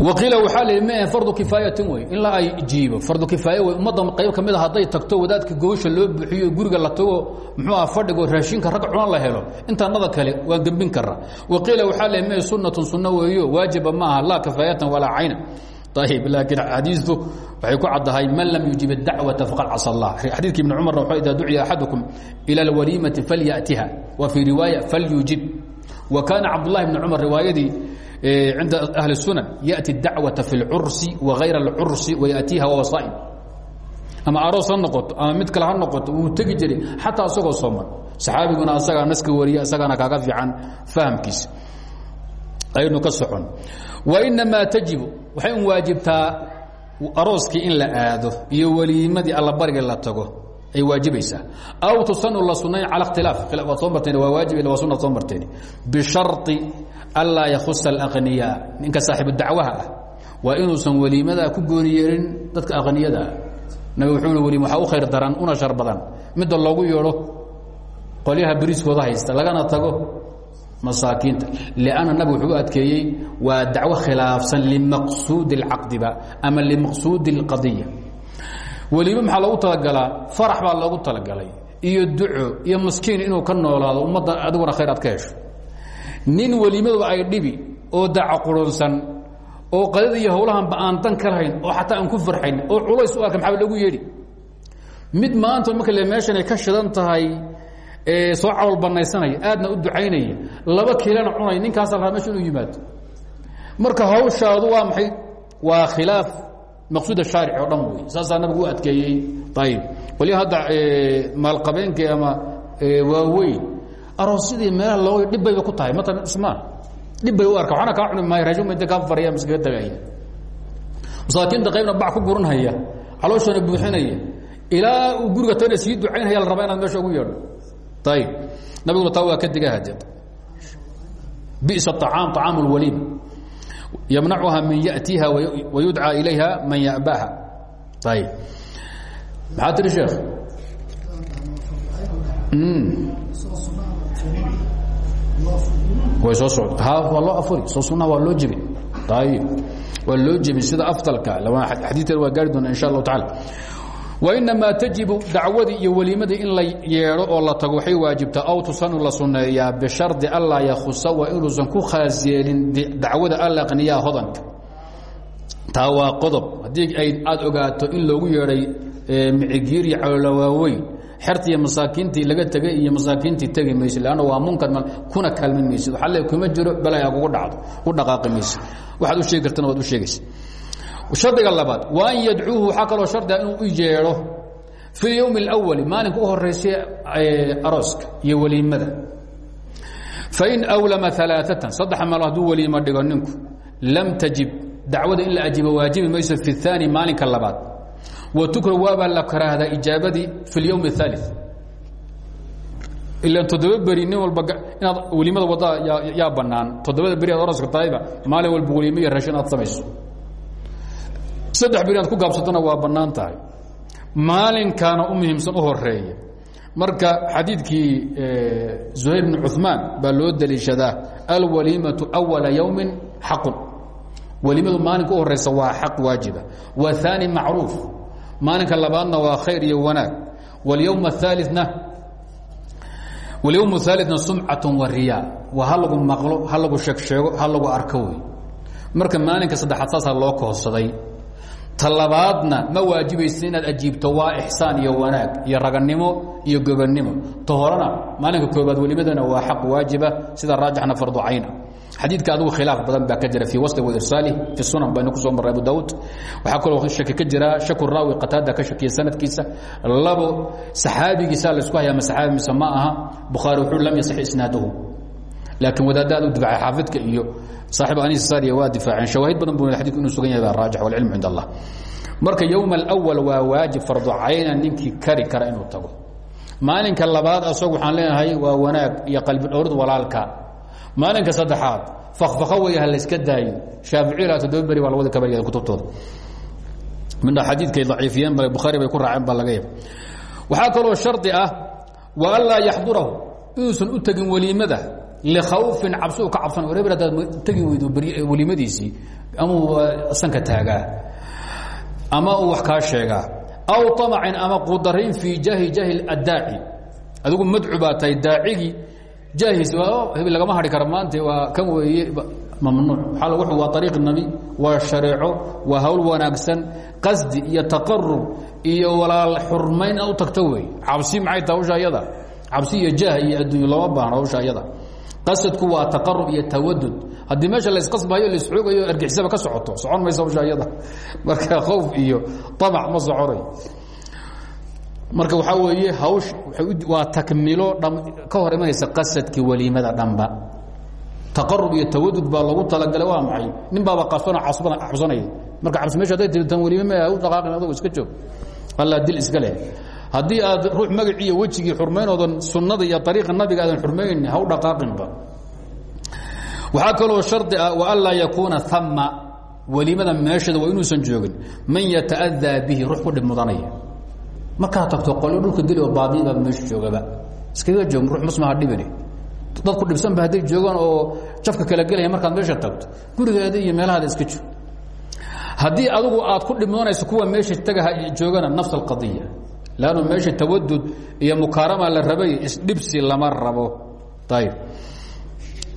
waqiila waxaa l m fardu kifaayatin wey inla ay jiibo. Fardu kifaaye wey ummadda qayb ka mid ah tagto wadaadka goosha loo buuxiyo guriga la tago muxuuaha fadhigo raashinka rag cunan la helo. Intaanada kale waa gembin kara waqiila waxaa l m sunnatun sunno weeyo waajiba maaha laa kifaayatan walaa cayna. Ayb laakiin xadiistu waxay ku caddahay man lam yujib dacwata faqad casa allah. Xadiidka ibn cumarna w idaa duciya axadukum ila alwaliimati falyatiha. Wa fii riwaaya falyujib. Wa kaana cabdullahi bni cumar riwaayadii cinda ahli الsunan yaأti اdacwaةa fi اlcursi wagayra اlcursi wayatiiha wawasaa'im ama aroos ha noqoto ama mid kale ha noqoto wuu tegi jiray xataa isagoo sooman saxaabiguna asagaa naska wariya isagaana kaaga fiican fahamkiisa aynu ka socon wainamaa tajibu waxay un waajibtaa arooskii in la aado iyo weliimadii allabariga la tago ay waajibaysaa aw tusanu la sunayn cala اkhtilaaf waad soo marteen waa waajib waa sunad soo marteen bishari anlaa yakhusa alaqniyaa ninka saaxibu dacwaha ah waa inuusan weliimadaa ku gooni yeelin dadka aqniyada. Ah nabig wuxuu weliim waxaa u khayr daran? Una shar badan. Midda loogu yeedho qolyaha beriiskooda haysta lagana tago masaakiinta. Lanna nabig wuxuu u adkeeyey waa dacwo khilaafsan limaqsuudi اlcaqdiba ama limaqsuudi اlqadiya weliba maxaa loogu talagalaa? Farax baa loogu talagalay iyo duco iyo maskiin inuu ka noolaado ummadda adiguna khayr aad ka hesho nin weliimaduba ay dhibi oo daca qurunsan oo qadada iyo howlahanba aan dan ka lahayn oo xataa aan ku farxayn oo culays u arka maxaa lagu yeedhi? Mid maanta marka le meeshan ay ka shidan tahay soo cawl banaysanaya aadna u ducaynaya laba kilana cunay ninkaasa la meesha inuu yimaado. Marka hawshaadu waa maxay? Waa khilaaf maqsuud shaaric oo dhan wey saasaa nabigu u adkeeyey. Ayib waliba hadda maalqabeenkii ama waaweyn aroosyadii meelaha loo dhib bayba ku tahay. Matalan ismaa dhib bay u arka waxaana kaa cuni maayo inta kaa fariya maskaga tagaya masaakiinta qaybna bac ku guranhaya. Calooshana buuxinaya. Ilaa uu guriga tana sii ducaynhaya la rabaa inaad meesha ugu yeedho. Ayib nabiguna taa waa ka diga hade bisa acaam acaam اlwaliima ymnacuha min yatiha wayudcى ilayha man yabaha ayb maxaa tiri sheekh way soo sod waa loo afuri. Soo sunaa waa loo jebin ayb waa loo jebin sida afdalka xadiitan waa gaari doona insha allahu taala wainamaa tajibu dacwadii iyo weliimadii in la yeedho oo la tago waxay waajibtaa aw tusanu la sunneeyaa bishardi anlaa yakhusa waa inuusan ku khaas yeelin dacwada alaqniyaa hodanka taa waa qodob. Haddii aad ogaato in loogu yeedhay micigiir iyo caloolo waaweyn xertii masaakiintii laga tegay iyo masaakiintii tegi mayse lanna waa munkar kuna kaalmin maysid waaa le kuma jiro balay a kugu dhacdo ku dhaqaaqi mayse waxaad u sheegi kartana waad u sheegaysa shardiga labaad wa an yadcuuhu waxaa kaloo shardiga inuu u yeedho fi اlyowm اlأwali maalinka u horeysay arooska iyo weliimada fain awlama ثalaaثatan saddex maalo hadduu weliimo dhigo ninku lam tajib dacwada in la ajiibo waajibi mayso fi الثaani maalinka labaad wa tukra waabaa la karaahdaa ijaabadii fi اlyowm الثaaliث ilan toddoba beri nin walba inaad weliimada waddaa yaa banaan toddobada beri aad arooska tahayba maalin walba weliimo iyo rashin aad samayso saddex beri aad ku gaabsatona waa bannaan tahay maalinkaana u muhiimsan u horeeya marka xadiidkii zuhayr bn cuثmaan baa loo daliishadaa alwaliimaةu أwala yowmi xaqun weliimadu maalinka u horeysa waa xaq waajiba waثaani macruuf maalinka labaadna waa khayr iyo wanaag wاlyowm الثaaliثna wاlyowm الثaaliثna sumcaة wariyaa waa ha lagu maqlo ha lagu sheegsheego ha lagu arko wey marka maalinka saddexaad saasaa loo koodsaday talabaadna ma waajibaysa inaad ajiibto waa ixsaan iyo wanaag iyo raganimo iyo gobonnimo ta horena maalinka koobaad welimadana waa xaq waajiba sida raajixna fardu cayna xadiidka adugu khilaaf badan baa ka jira fii wasli wairsaali fi sunan baynu ku soo marray abu daud waxaa kaloo shaki ka jira shaku raawi qataada ka shakiya sanadkiisa. Labo saxaabigiisa laysku haya ma saxaabi mise ma aha bukhaari wuxuu lam yaصix isnaaduhu. Laakiin wadaadaad u difacay xaafidka iyo saaxib anis sariya waa difaaceen shawaahid badan buu xadidku inuu sugan yahay baa raajix walcilmu cind allah. Marka yowma alawal waa waajib fardu cayna ninkii kari kara inuu tago. Maalinka labaad asagu waxaan leenahay waa wanaag iyo qalbi dhowrid walaalka maalinka saddexaad fakfaka wey ha layska daayo. Shaafici ilaa toddoba beri baa lawada kabarya kutubtooda. Midna xadiidkay daciifiyeen ba bukhaari bay ku raaceen baa laga yaba waxaa kaloo shardi ah wa anlaa yaxdurahu inuusan u tegin weliimada likhawfin cabsi u ka cabsan wareber hadaad tegi weydo welimadiisii amau sanka taagaa ama uu wax kaa sheegaa aw amacin ama qudarayn fii jaahi jaahi addaaci adigu madcu baa tahay daacigii jaahis hebel lagama hadhi kara maanta waa kan weeye mamnuuc. Aa waa ariiq nabi waa shareeco waa hawl wanaagsan qasdi iyo taqarub iyo walaal xurmayn inaad u tagto wey. Cabsi maxay taha hawsha ayada? Cabsi iyo jaah iyo adduunyo looma baahno hawsha ayada. Qasadku waa taqarub iyo tawadud haddii meesha laysqasbayo laisxoogayo ergixisaba ka socoto. Socon maysa hawsha ayada. Marka khowf iyo amac ma soconay marka waxaa weeye hawsh waa takmilo ka hor imanaysa qasadkii weliimada dhanba. Taqarub iyo tawadud baa lagu talagalay waa maxay? Nin baaba qasbana cabsanaya marka cabsi meesha haday tii tan weliba ma u dhaqaaqin adugu iska joog. Allaa dil iska leh. Haddii aad ruux magacii iyo wejigii xurmaynoodan sunnada iyo ariiqa nabiga aadan xurmayni ha u dhaqaaqinba waxaa kaloo shardi ah wa anlaa yakuuna ama weliimada meesheeda waa inuusan joogin. Man yata'adaa bihi ruux ku dhib mudanaya markaad tagto qolyo dhulka geli oo baadiyabaa meesha joogaba. Iskaga joog ruux musmaha dhibine dad ku dhibsanba hadday joogaan oo jafka kala gelaya markaad meesha tagto. Gurigeeda iyo meelahaada iska joog haddii adugu aad ku dhibnoonayso kuwa meesha tagaha joogana nafs alqadiya lannu meesha tawadud iyo mukaarama la rabay isdhibsi lama rabo. Ayb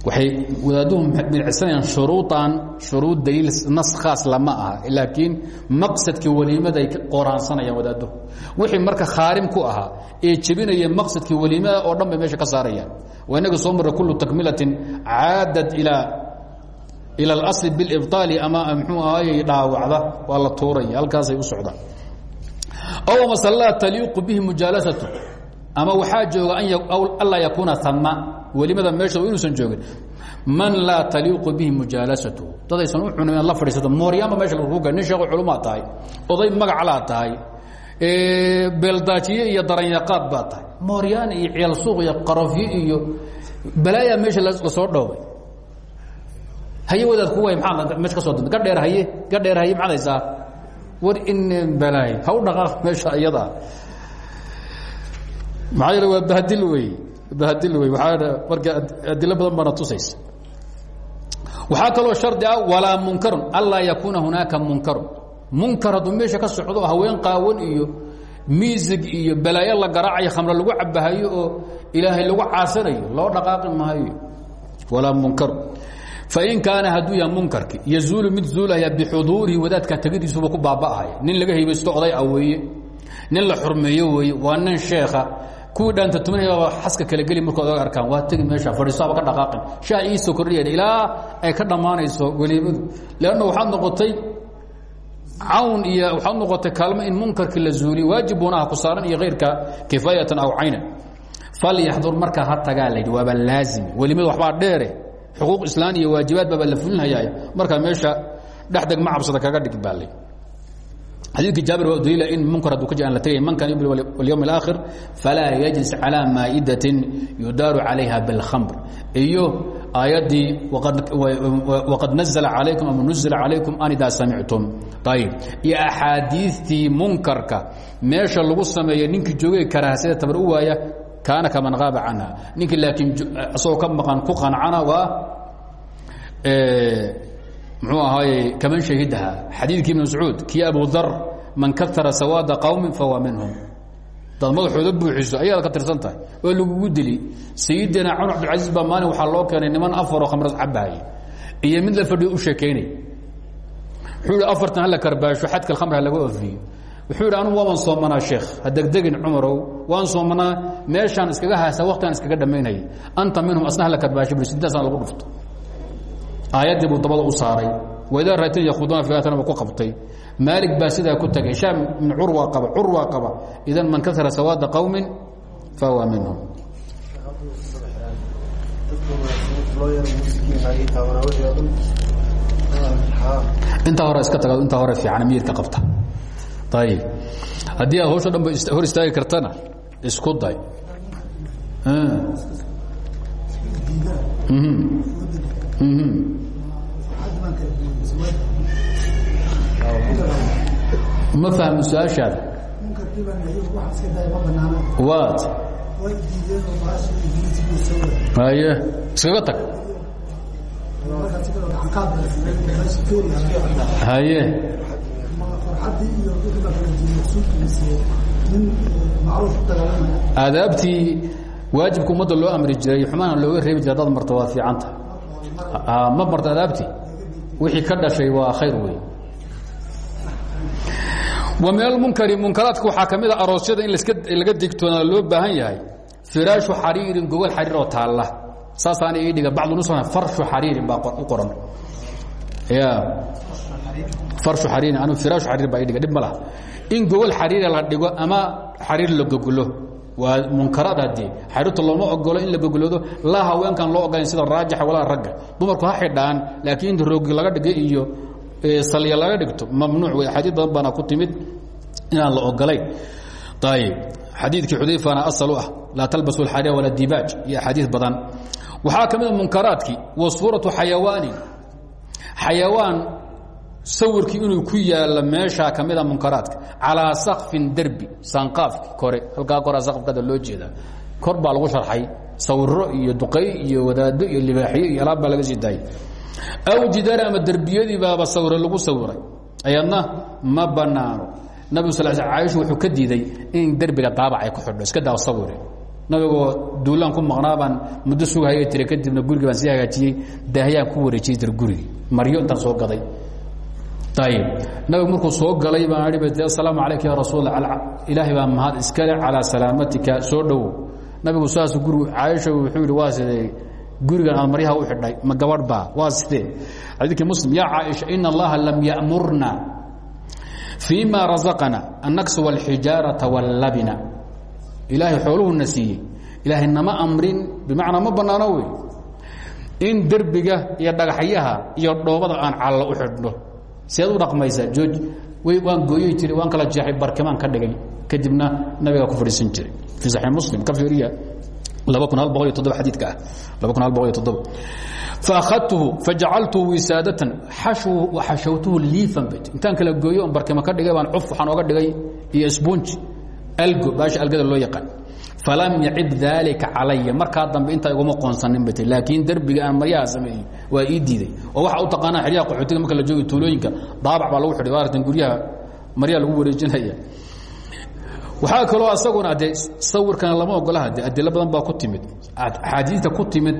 waxay wadaaduhu midcsanayaan shuruudan shuruud daliil nas khaas lama aha laakiin maqsadkii waliimaday qoraansanayaan wadaaduhu wixii marka khaarim ku ahaa ee jebinaya maqsadkii waliimada oo dhan meesha ka saarayaan. Waa inaga soo marra kullu takmilatin caadad ilaa ila اlasl biاlibaali ama mxuu ahaayey dhaawacda waa la tuuraya halkaasay u socdaan. Aw masalaa taliiqu bihi mujaalasatu ama waxaa jooga anlaa yakuuna ama welimada meesha inuusan joogin. Man laa taliiqu bihi mujaalasatu. Dadaysan u cunin inaad la fadhiisato mooryaanba meesha lagu ga nin sheekhu culumaa tahay oday magaclaa tahay beeldaajiye iyo daranyaqaad baa tahay. Mooryaan iyo ciyaal suuq iyo qarafyo iyo balaayaa meesha la soo dhowbay haye wadaad kuway maaa meesha ka soo danta gadheer haye gadheer haye maxaad haysaa? War in balaay ha u dhaqaaq meesha iyadaa maxaa yeele waa bahdil wey bahdil wey waaa marka adilo badan baana tusaysa. Waxaa kaloo shardi ah walaa munkarun anlaa yakuuna hunaaka munkarun. Munkar hadduu meesha ka socdo haween qaawan iyo miisig iyo balaayo la garaacayo khamre lagu cabahayo oo ilaahay lagu caasanayo loo dhaqaaqi maayo. Walaa munkaru fain kaana hadduu yaha munkarki yazuulu mid zuulaya bixuduurihi wadaadka tegidiisuba ku baaba'ahaya nin laga haybaysto oday ah weeye. Nin la xurmeeyo weeye. Waa nin sheekha kuwii dhaanta tumanayaba xaska kala geli markood oga arkaan waa tegi meesha fadhiisoaba ka dhaqaaqin. Shaha iisoo kordhiyeen ilaa ay ka dhammaanayso weliimadu leanna waxaad noqotay cawn iyo waxaad noqotay kaalmo in munkarkii la zuuliyo waajib buunaha ku saaran iyo kayrka kifaayatan aw caynan falyaxdur markaa ha tagaa la yidhi waaba laazim. Welimada waxbaa dheere. Xuquuq islaan iyo waajibaad baabaa la fulinhayaa markaa meesha dhexdeg ma cabsada kaga dhig baa le xadiidkii jaabir waa daliila in munkar hadduu ka ji an la tegay man kan yubli walyowm alaakhir falaa yajlis calaa maa'idatin yudaaru calayha bilkhamr iyo aayaddii waqad nazla calaykum ama nuzila calaykum an idaa samictum ayib iyo axaadiistii munkarka meesha lagu sameeya ninkii joogay karaahsada tabar u waaya kaana kaman qaaba canha ninkii laakiin isagoo ka maqan ku qancana waa mxuu ahaaye kaman shahidaha xadiidkii ibn mascuud kii abu dar man katara sawaada qowmin fahuwa minhum. Dad madaxooda buuxiso ayaad ka tirsan tahay oo lagugu dili sayidina cumar cabdilcasiis baa maalin waxaa loo keenay niman afaroo khamrad cabaaya iyo mid la fadhiyo u sheekaynay wuxuu hi afartan hala karbaasho xadka khamr ha laga wuxuu yidhi anugu waaban soomanaa sheekh ha degdegin cumarow waan soomanaa meeshaan iskaga haysa waktigaan iskaga dhammaynayay anta minhum asna hala karbaasho bui sidaasaan lagu dhufto aayaddii buu dabada u saaray. Waidaa ra'aytan yakhuduuna fi aatana ba ku qabtay. Maalig baa sidaa ku tagay shaam min curwa qaba curwa qaba. Idan man kasara sawaada qowmin fahuwa minhum. Intaa hore iska taga intaa hore fiican miyirka qabta. Ayib haddii aad hawsha dhan ba hor istaagi kartana isku day ma fahmo su'aashaada waad. Haye iskaga tag. Haye aadaabtii waajibka ummadda loo amri jiray xumaana looga reebi jiray hadaad marto waad fiicanta. Ma marto adaabtii wixii ka dhashay waa khayr wey wa min almunkari munkaraadka waxaa ka mid a aroosyada in laga digtoonaa loo baahan yahay. Firaashu xariirin gogol xariir oo taalla. Saasaana ii dhiga bacdu nusna farshu xariirin baa u qoran. Ya. Farshu xariirin anu firaashu xariir baa ii dhiga dhib ma laha. In gogol xariira la dhigo ama xariir la goglo waa munkaraad haddii. Xariirta looma ogolo in la gogoloodo laa haweenkan loo ogolayn sida raajixa walaa ragga. Dumarku ha xidhaan laakiin inta roogi laga dhigay iyo salya laga dhigto mamnuuc wey axaadiid badan baana ku timid inaan la ogolayn. Ayib xadiidkii xudayfana asal u ah laa talbasu alxariya wala dibaaj iyo axaadiid badan. Waxaa ka mid a munkaraadkii wa suuratu xayawaanin xayawaan sawirkii inuu ku yaalo meeshaa ka mida munkaraadka calaa sakfin derbi sanqaafki kore halkaa koraa saqafkada loo jeedaa. Kor baa lagu sharxay sawiro iyo duqay iyo wadaado iyo libaaxiyo iyo alaab baa laga sii daayay aw jidaar ama derbiyadii baaba sawire lagu sawiray ayadna ma banaano. Nabigu sal sl caaisha wuxuu ka diiday in derbiga daabac ay ku xidho iska daa sawire nabigoo duulaan ku maqnaa baan muddo sugahaya tiri kadibna gurigii baan sii hagaajiyey daahyaan ku wareejiyey tir gurigii. Maryo intaan soo gaday. Ayib nabigu markuu soo galay baan i asalaamu calayka ya rasuul ilaahay baa mahad iskale calaa salaamatika soo dhowow nabigu saas gurigu caaisha wuxuu yidhi gurigan aad maryaha u xidhay ma gabadh baa waa sidee? Xadiidkii muslim yaa caaisha ina allaha lam ya'murna fii razaqana annaksu wاlxijaarata wاllabina ilaahay xooluhuna siiyey. Ilaahay nama amrin bimacnaa ma bannaano wey. In derbiga iyo dhagaxyaha iyo dhoobada aan callo u xidhno seed u dhaqmaysaa jooj wy waan gooyey jiray waan kala jeexay barkimaan ka dhigay kadibna nabigaa ku fadhiisan jiray. Fii saxiix muslim ka fiiriya xadiidka ah. fajacaltuhu wisaadatan xashawtuhu liifan bet intaan kala gooyo barkima ka dhigay baan cuf waxaan oga dhigay iyo sbunji algo baasha algada loo yaqaan. Falam yacib daalika calaya. Markaa dambe intaa iguma qoonsanin bat laakiin derbiga aan maryaha sameeyey waa ii diiday. Oo waxa u taqaanaa xeryaha qaxootiga marka la joogi tuulooyinka daabac baa lagu xidhay waaratan guryaha maryaha lagu wareejinaya waxaa kaloo asaguna ade sawirkana lama ogolaha de adilo badan baa ku timid. Axaadiista ku timid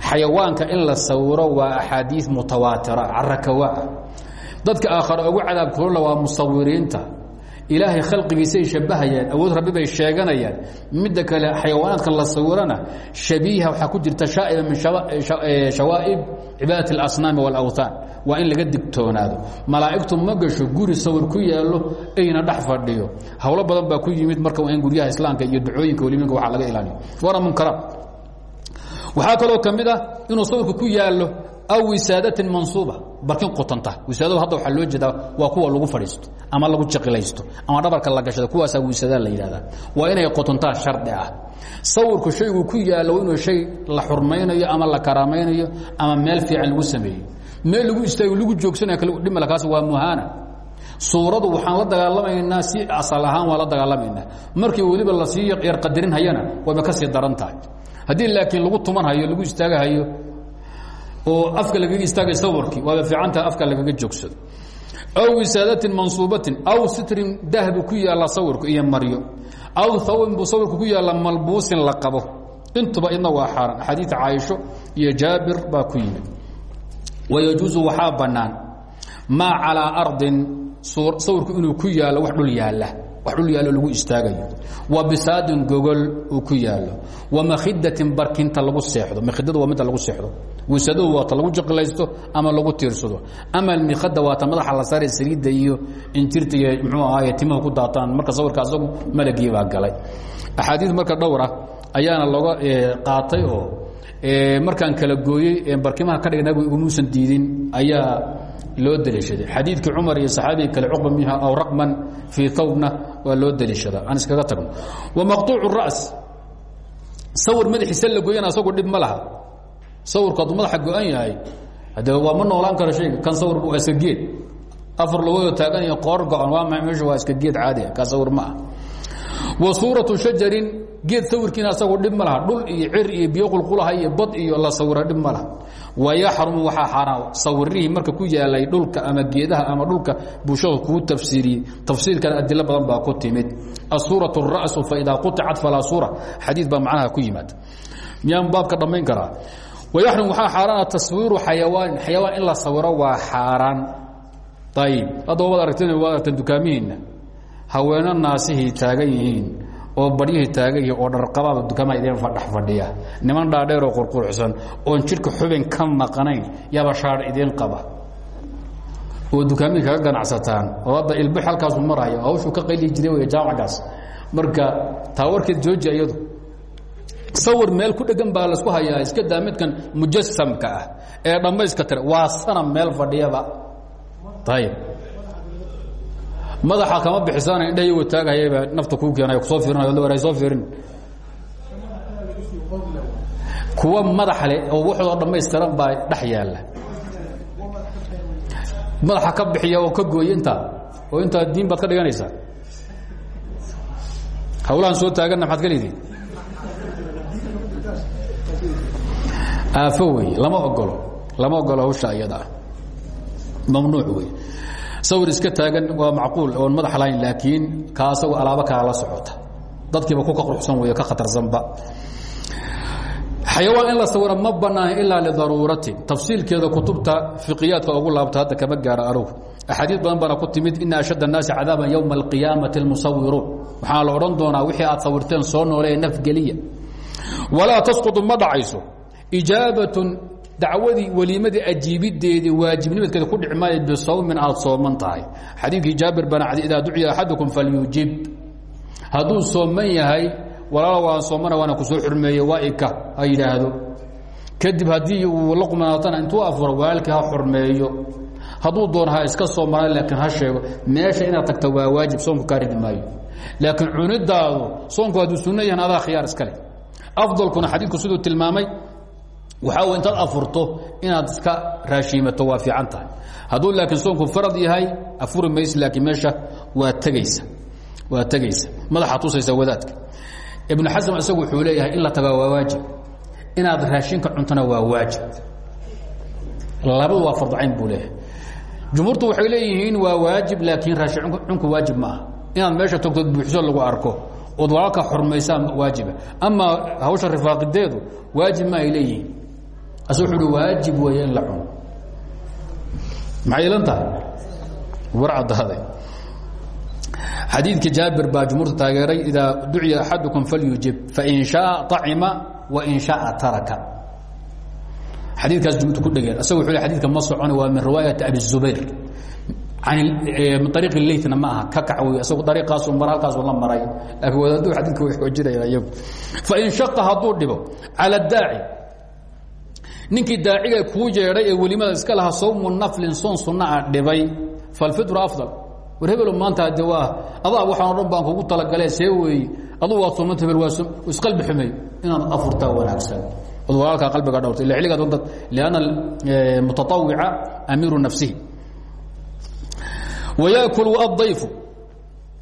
xayawaanka in la sawiro waa axaadiis mutawaatira carakawaa dadka aakhare ugu cadaab kulula waa musawiriinta ilaahay khalqigiisay shabbahayaan awood rabbi bay sheeganayaan. Midda kale xayawaanaadka la sawirana shabiiha waxaa ku jirta shaa'iba min shawaa'ib cibaadat اlasnaami wاlawthaan waa in laga digtoonaado. Malaa'igtu ma guri sawir ku yaallo ayna dhex fadhiyo. Howlo badan baa ku yimid marka waa in islaamka iyo ducooyinka weliminka waa laga ilaaliyo waana munkaraad waxaa kaloo ka mid ah inuu sawirku ku yaallo aw wisaadatin mansuuba barkin qutanta. Wisaadadu hadda waxaa loo jeedaa waa kuwa lagu fadhiisto ama lagu jaqilaysto ama dhabarka la gashado. Kuwaasaa wisaada la yidhahdaa waa inay qutantaa shardi ah. Sawirku shaygu ku yaallo inuu shay la xurmaynayo ama la karaamaynayo ama meel fiican lagu sameeyo meel lagu istaago lagu joogsanaya dhimala kaas waa muhaana. Suuradu waxaan la dagaalamaynaa si asal ahaan waa la dagaalamaynaa. Markii weliba la sii yarqadarin hayana wayba ka sii daran tahay. Haddii laakiin lagu tuman hayo lagu istaagahayo oo afka lagaga istaagay sawirkii waaba fiicantaha afka lagaga joogsado. Aw wisaadatin mansuubatin aw sitrin dahbu ku yaalla sawirku iyo maryo. Aw hawbin buu sawirku ku yaalla malbuusin la qabo. Intuba idna waa xaaran axaadiid caaisho iyo jaabir baa ku yimid. Wayajuusu waxaa bannaan maa calaa ardin sawirku inuu ku yaallo wax dhul yaalla wax dhul yaallo lagu istaagayo. Wa bisaadin gogol uu ku yaallo wa makhidatin barkinta lagu seexdo. Makhidadu waa midda lagu seexdo. Wisadadu waata lagu jiqilaysto ama lagu tiirsado. Ama almikhada waata madaxa la saare saliidda iyo injirta iyo muxuu ahaaye timaha ku daataan. Marka sawirka asagu malagii baa galay. Axaadiid marka dhowra ayaana looga qaatay oo markaan kala gooyey barkimaha ka dhigay nabigu igumuusan diidin ayaa loo deliishaday xadiidkii cumar iyo saxaabiga kale cuqba minha aw raqman fii thawbna waa loo deliishadaa aan iskaga tagno wa maqtuucu ras sawir madaxiisa la gooyana asagu dhib ma laha. Sawirku hadduu madaxa yahay hade waa ma noolaan karo shayga. Kan sawir waa iska afar lagoodoo taagan iyo qoor go-an. Waa ma meesha? Waa iska geed caadi ah. Sawir ma ah wa suuratu shajarin geed sawirkiina asagoo dhib ma laha dhul iyo cir iyo biyo qulqulaha iyo bad iyo la sawira dhib ma laha wayaxrumu waxaa xaaraan sawirihii marka ku yaalay dhulka ama geedaha ama dhulka bulshada kuu tafsiiriyey tafsiirkana adilo badan baa ku timid asuuraة الra'su faidaa quطicat falaa suura xadiid baa macnaha ku yimaada miyaan baabka dhammayn karaa wayaxrum waxaa xaaraana taswiiru xayawaanin xayawaan in la sawiro waa xaaraan ayib haddaba waad aragteen waad aragteen dukaamihiinna haweeno naasihii taagan yihiin oo baryihii taagan yihiin oo dharqabaaba dukaamaha idin dhex fadhiya. Niman dhaadheeroo qurqurxsan oon jidhka xubin ka maqanayn yaba shaadh idiin qaba. Oo dukaamihii kaga ganacsataan oo hadda ilbix halkaasu maraya hawshuu ka qayli jiray wey jaamacgaas marka taa warkeed jooji iyadu. Sawir meel ku dhegan baa la isku hayaa iska daa midkan mujasamka ah ee dhammayska tira. Waa sanam meel fadhiyaba. Ayib madaxa kama bixisana indhahay wataagahayaba nafta kuu keenay ku soo fiirinayo soo fiirin. Kuwa madax leh oo waxoo dhammaystiran baa dhex yaalla. Madaxa ka bixiya oo ka gooya intaa oo intaa diin baad ka dhiganaysaa. Hawlahan soo taaganna maxaad ka leedihin aafo wey lama ogolo lama ogolo hawsha iyada ah. Mamnuuc wey sawir iska taagan waa macquul oon madax lahayn laakiin ka asagoo alaabo la socota. Dadkiiba ku ka quruxsan wey ka khatarsanba xayawaan in la sawira ma bannaaha ilaa lidaruuratin. Tafsiilkeeda kutubta fiqiyaadka ugu laabta hadda kama gaara anugu axaadiid badan baana ku timid ina ashadd annaasi cadaaban yowma alqiyaamati almusawiruun waxaana la odhan doonaa wixii aad sawirteen soo noole ee nafgeliya. Walaa tasqudu ma dhacayso dacwadii weliimadii ajiibideedii waajibnimadkeeda ku dhici maayo bisawmin aad sooman tahay. Xadiidkii jaabir bana idaa duciya axadukum falyujib. Hadduu sooman yahay walaalo waan soomana waana ku soo xurmeeye waa ika ha yidhaahdo. Kadib haddii uu la qumaatana intuu afuro walaalkii ha xurmeeyo. Hadduu doon ha iska soo mara laakiin ha sheego meesha inaad tagta waa waajib soonku kaa ridi maayo. Laakiin cunidaadu soonku hadduu waxaa intaad afurto inaad iska raashiimato waa fiican tahay. Hadduu laakiin soonku farad yahay afuri mayse laakiin meesha waa tegaysa waa tegaysa madaxa tusaysa wadaadka. Ibnu xasam isagu wuxuu leeyahay in la tagaa waa waajib. Inaad raashinka cuntona waa waajib. Labadu waa farducayn buu leeyahay. Jumhuurtu waxay leeyihiin waa waajib laakiin raashin cunku waajib ma aha inaad meesha togtood buuxso lagu arko. Ood walaalka xurmaysaa waajiba amaa hawsha rifaaqideedu waajib ma ay leeyihiin hi waajib weeye la cuno. Maxay ilan tahay? Jaabir baa jumhuurta taageeray idaa duciya axadukum falyujib fain shaaa acima wain shaaa taraka. Xadiikaas jumhuurta ku dhegeen. Asag wuxuu le xadidka ma waa min riwaayati abi zubayr. Min ariiq leytna ma ka kac wey isagu ariiqaasu mar halkaasu maray. Laakiin wadaaduu xadiidka way xoojinayaan iyagu fain shaqa hadduu dhibo cala daaci ninkii daaciga kuu yeedhay ee welimada iska lahaa sawmu naflin soon sunna a dhibay. Falfitru afdal. War hebelo maanta de waa adaa waxaan o dhan baan kugu talagalee see weeye aduu waad soomanta hebel waa isqalbi xumeey inaad afurtaa wanaagsan. Od walaalkaa qalbiga dhowrta ila xilligaa doonta lianna mutatawica amiiru nafsihi. Wayaakulu addayfu.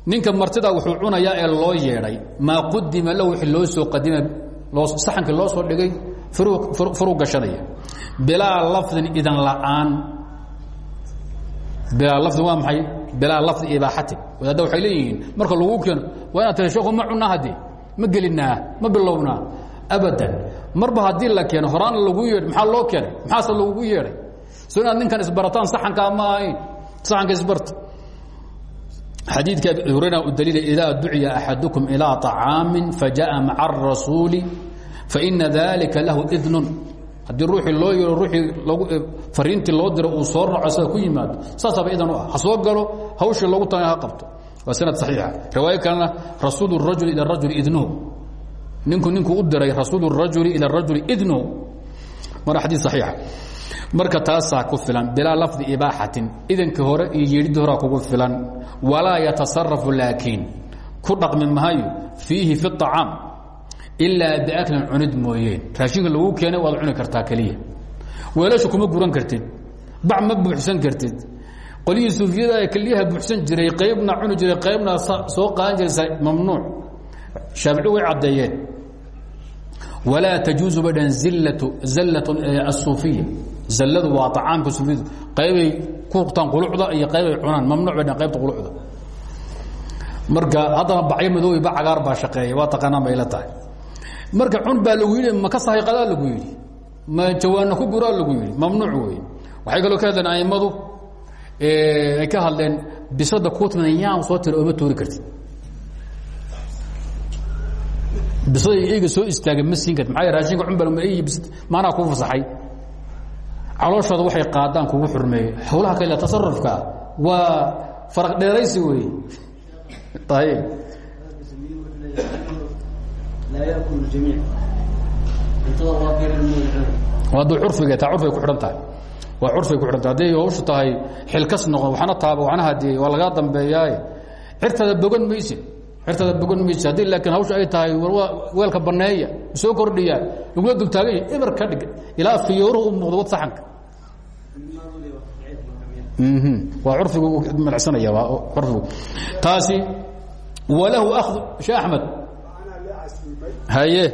Ninka martida wuxuu cunayaa ee loo yeedhay. Maa qudima lahu wixii loo soo qadimay loo saxankii loo soo dhigay furuu gashanaya bilaa lafdin idan la'aan bilaa lafdin waa maxay bilaa lafdi ibaaxatin wadaadda waxay leeyihiin marka lagu keeno waa inaad tahay sheeku ma cunaa haddee ma gelinaa ma bilownaa abadan marba haddii la keeno horaana lagu yeedhay maxaa loo keenay maxaase lagugu yeedhay so inaad ninkan isbarataan saxankaa ma ahayn saxanka isbarta xadiidka abi hurayra u daliila idaa duciya axadukum ilaa طacaamin fajaءa maca الrasuuli faina dalika lahu idnun haddii ruuii loo yeeo ruuii eh, fariintii loo diro uu soo raco isaga ku yimaado saasaaba idan u ah. galo hawshii loogu taga ha qabto. Waa sanad saxiixa. Riwaayo kalena rasuulu rajuli ila rajuli idnuhu ninku ninkuu u diray rasuulu rajuli ila rajuli idnuhu mar xadiid saxiixa. Marka taasaa ku filan bilaa lafdi ibaaxatin. Idanka hore iyo yeedhidda horaa kugu filan. Walaa yatasarafu laakiin. Ku dhaqmi mahayo fiihi fi acaam ilaa biaklin cunid mooyeen raashinka lagu keenay waad cuni kartaa keliya weelasha kuma guran kartid bac ma buuxsan kartid qolyihii suufiyada keliyaha buuxsan jiray qaybna cuni jiray qaybna soo qaadan jiraysa mamnuuc shaafici way caddeeyeen walaa tajuuzu bay dhaheen zillatu zallat asuufiya zalladu waa acaamka suufiyadu qaybay ku hurtaan qulucda iyo qaybay cunaan mamnuuc bay dhaheen qaybta qulucda marka haddana bacyo madoobi ba cagaar baa shaqeeya waa taqaanaan bay la tahay marka cun baa lagu yidhi ma ka sahiqadaa lagu yidhi. Ma jawaanna ku guraa lagu yidhi. Mamnuuc wey waxay kaloo ka hadleen a'immadu ay ka hadleen bisada kuutmina yaan soo tira ooma tuuri kartid. Bisada eyga soo istaaga ma siin karti maxaa raashinka cun baa maanaa kuu fasaxay. Calooshooda waxay qaadaan kugu xurmeeye hawlaha kale tasarufka waa faraq dheeraysi wey ayib laa yakulu jamiic. Cuntada waa keenan hadduu curfiga taa curfigay ku xidhan tahay. Waa curfigay ku xidhan tahay. Hadday hawshu tahay xilkas noqon waxna taaba waxna hadiyey waa lagaa dambeeyaaye cirtada bogan maysid cirtada bogan maysid haddii laakiin hawsha ay tahay weelka banneeya soo kordhiyaa lagula dultaagan yahay eber ka dhig ilaa fiyooruhu u muuqdo wad saxanka. Waa curfigu malcsanaya waa curfigu. Taasi walahu akhdu sheekh axmed haye.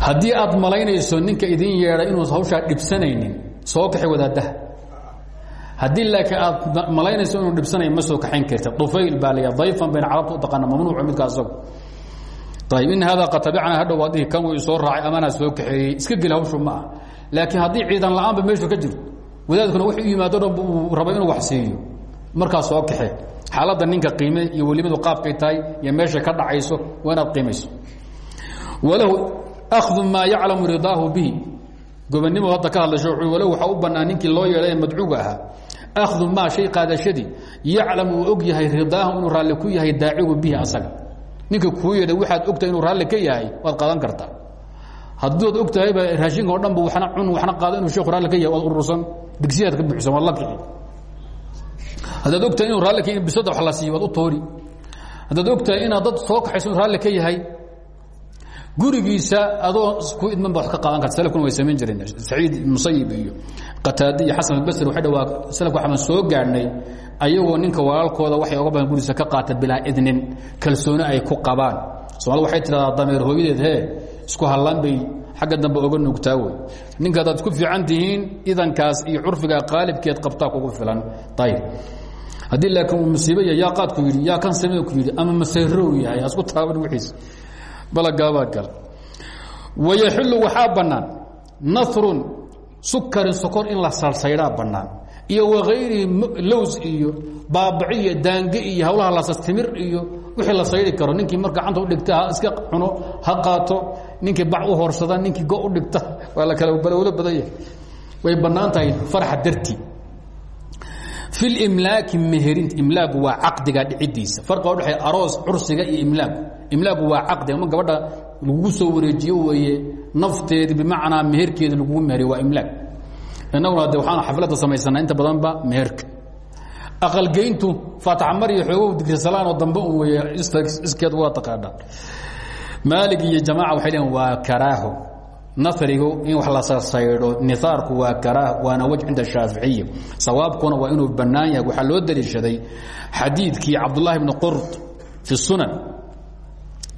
Haddii aad malaynayso ninka idin yeedha inuun hawshaa dhibsanaynin soo kaxi wadaadaha haddii laakiin aad malaynayso inuu dhibsanayn ma soo kaxayn karta. Ufayl baa la dayfan bayna carabta u taqaana mamnuucu midka asagu. Ayb in haadaa qad tabicana hadhow adihi kan uu soo raacay amanaa soo kaxeeyey. Iska geli hawshu ma ah laakiin haddii ciidan la'aanba meeshu ka jirto wadaadkuna wuxuu yimaado dhan uu rabo inuu wax siiyo markaa soo kaxe xaaladda ninka qiime iyo welimadu qaabkay tahay iyo meeshay ka dhacayso waa inaad walahu akhdu maa yaclamu ridaahu bihi. Gobonnimo hadda ka hadlasho walahu waxaa u bannaan ninkii loo yeedhay ee madcuuga ahaa. Akhdu shay qaadashadii. Yaclamu uu og yahay inuu raalli ku yahay daacigu bihi asaga. Ninka kuu yeedhay waxaad ogtahay inuu raalli ka yahay waad qaadan kartaa. Hadduad og tahayba raashinka o dhan ba wana cun wana qaado inuu sheeku raalli ka yahay waad urursan digsiyaad ka buuxsan waad la kici haddaad og tahay inuu raalli ka bisada wax la siiyo waad u toori. Haddaad og tahay inaad dad soo kaxayso inuu raalli ka yahay gurigiisa adoo ku idman ba wax ka qaadan karta. Salafkuna way samayn jireen. Saciid musayib iyo qataade iyo xasan albasri waxay dhawaa salafka waxaan soo gaadhnay ayagoo ninka walaalkooda waxay oga badan gurigiisa ka qaata bilaa idnin kalsooni ay ku qabaan. Soomaalida waxay tidhahdaa dameer hooyadeed hee isku hallaan bay xagga dambe oga nuugtaa wey. Ninka haddaad isku fiican tihiin idankaas iyo curfiga qaalibkeed qabtaa kugu filan. Ayb haddii laakiin uu musiibo yahay yaa qaadku yidhi yaa kan samee ku yidhi ama masayrow yahay hasku taaban wixiis. Balagaabaa gal. Wayaxilu waxaa bannaan nasrun sukarin sokor in la salsaydhaa bannaan. Iyo wakayrihi lows iyo baabaci iyo daange iyo hawlaha lasas timir iyo wixii la saydi karo. Ninkii mar gacanta udhigta ha iska cuno ha qaato ninkii bac u horsada ninkii go u dhigta waa la kala balowlo badan yahay way bannaan tahay farxa dartii fi limlaaki meherinta imlaagu waa caqdiga dhicidiisa. Farqiga udhexeeya aroos cursiga iyo imlaagu. Imlaagu waa caqdiga ma gabadha lagugu soo wareejiyo weeye nafteedi bimacnaa meherkeeda lagugu meheriyo waa imlaag. Innaguna de waxaan xafladda samaysanaa inta badanba meherka. Aqalgeyntu faatax mar iyo xoogow digrisalaanoo dambe un weeye iskeed waa taqaanaa maalig iyo jamaaca waxay leeyiin waa karaaho. Narigu in wax la sarsaydho niaarku waa karaaho waana wej cinda shaaficiya sawaabkuna waa inuu bannaan yahay. Waxaa loo daliishaday xadiidkii cabdullahi bni qurt fi sunan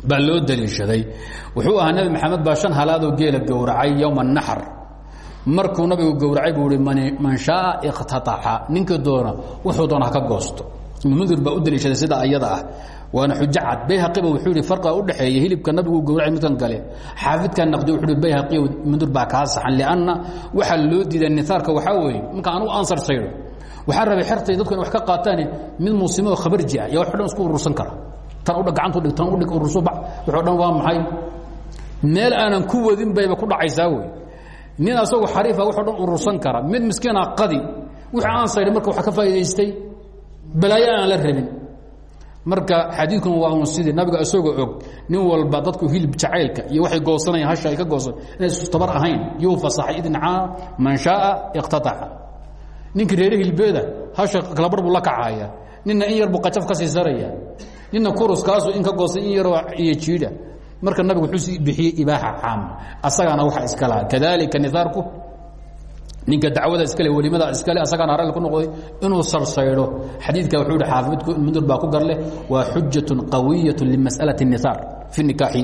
baa loo daliishaday. Wuxuu ahaa nebi maxamed baa shan halaadoo geela gowracay yowma naxr markuu nabigu gowracay buu i man shaaa ikhtataxa ninkii doona wuxuu doona haka goosto. Ibnmundir baa u daliishaday sida ayada ah waana xujo cad. Bayhaqiba wuxuu yihi farqiga udhexeeya hilibka nabigu gowracay midkan kale xaafidkan naqdi wuxuu bayhaqiya mundir baa kaa saxan lianna waxaa loo diiday nihaarka waxaa weeye. Marka anugu ansar saydo waxaa rabay xertay dadku in wax ka qaataane mid muslimo oo khabarji ah yaa wax o dhan isku urursan kara. Tan udh gacanta udhig tan udhig ururso bax waxoo dhan waa maxay? Meel aanan ku wadin bayba ku dhacaysaa wey nin asagoo xariifa waxoo dhan urursan kara. Mid miskiina qadi wixii aan sayday marka waxa ka faa'idaystay balaayo aan la rabin marka xadiidkuna waa un sidii nabiga isagoo og nin walba dadku hilib jacaylka iyo waxay goosanayaan hasha ay ka goosan inay tabar ahayn yuu fasaxay idncaa man shaaa iqtataca. Ninkii reere hilbeeda hasha kalabar buu la kacaya nina in yar buu qajaf ka sii saraya. Nina kuruskaasu in ka goostay in yaroo iyo jiidha marka nabigu wuxuu bixiyey ibaaxa caama asagaana waxa iska laha kadalika nihaarku ninka dacwada iskale welimada iskale asagaana ralli ku noqday inuu sarsaydho xadiidka wuxuu hi xaafidku mundir baa ku garleh waa xujatun qawiyat limas'alati الnihaar fi nikaaxi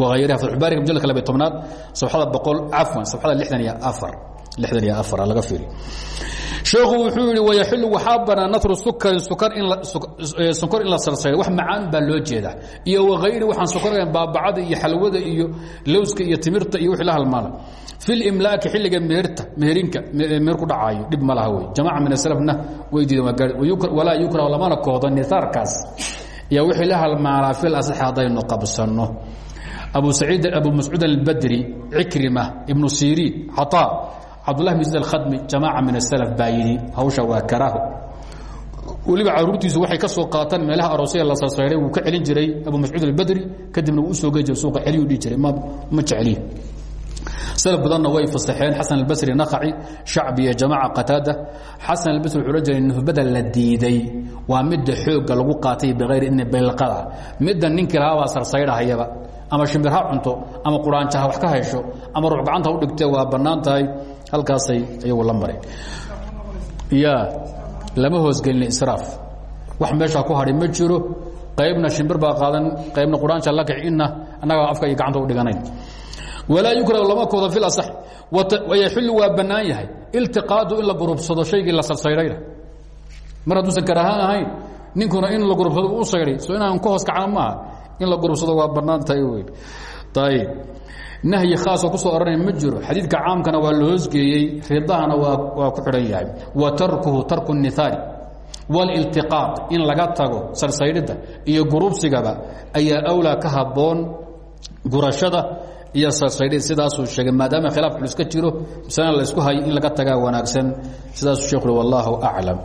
wagayriha fatxubaariga mujallka labiy tobnaad sabxada boqol cafwan sabxada lixdan iyo afar. Lixdan iyo afar laga fiiri. Sheekhu wuxuu yihi wayaxilu waxaa banaa natru sukarin sukar in la sarsaydo. Wax macaan baa loo jeedaa. Iyo wakayri waxaan sokorgayn baabacada iyo xalwada iyo lowska iyo timirta iyo wixii la halmaala fi limlaaki xilliga meherta meherinka meher ku dhacaayo dhib ma laha wey jamaca min aslafna way diideen walaa yukrahu lamana koodo nihaarkaas iyo wixii la halmaalaa fil asax haddaynu qabsanno. Abu saciid abu mascuud albadri cikrima ibnu siriin caطaa cabdullahi bin zayd alkhadmi jamaaca min asalaf baa yidhi hawsha waa karaaho. Weliba caruurtiisu waxay ka soo qaataan meelaha aroosya la sarsayray wuu ka celin jiray abu mascuud albadri kadibna wuu u soo gey jiray suuqa celiyu dhihi jiray. Ma ma salaf badanna way fasaxeen xasan albasri nakaci shacbi iyo jamaaca qataada. Xasan albasri wuxuu la jiray nuhbada la diiday. Waa midda xoogga lagu qaatay bikayri idni baylqada midda ninkii lahaabaa sarsaydhahayaba ama shimbir ha cunto ama quraanjo ha wax ka haysho ama ruux gacanta u dhigtee waa bannaan tahay. Halkaasay iyagu la mareen ya lama hoosgelin israaf. Wax meeshaa ku hadhi ma jiro. Qaybna shimbir baa qaadan qaybna quraanja la kici inna annagaa afka iyo gacanta u dhiganayn walaa yukrahu lama kooda fi asax. Wayaxillu waa bannaan yahay. Iltiqaadu in la gurubsado shaygii la sarsaydhayna mar hadduusan karaahaan ahayn ninkuna in la gurubsado u saydhay so inaan ka hoos kacna maaha in la gurubsado waa bannaan tahay weyn. Ayib nahyi khaasoo ku soo oranaya ma jiro. Xadiidka caamkana waa la hoosgeeyey ridahana waa ku xidhan yahay. Wa tarkuhu tarku nihaari wاliltiqaad in laga tago sarsaydhidda iyo gurubsigaba ayaa awlaa ka habboon gurashada iyo sarsaydhid sidaasuu sheegay maadaama khilaaf culus ka jiro masalana la isku hayo in laga tagaa wanaagsan. Sidaasuu sheekhu wallahu aclam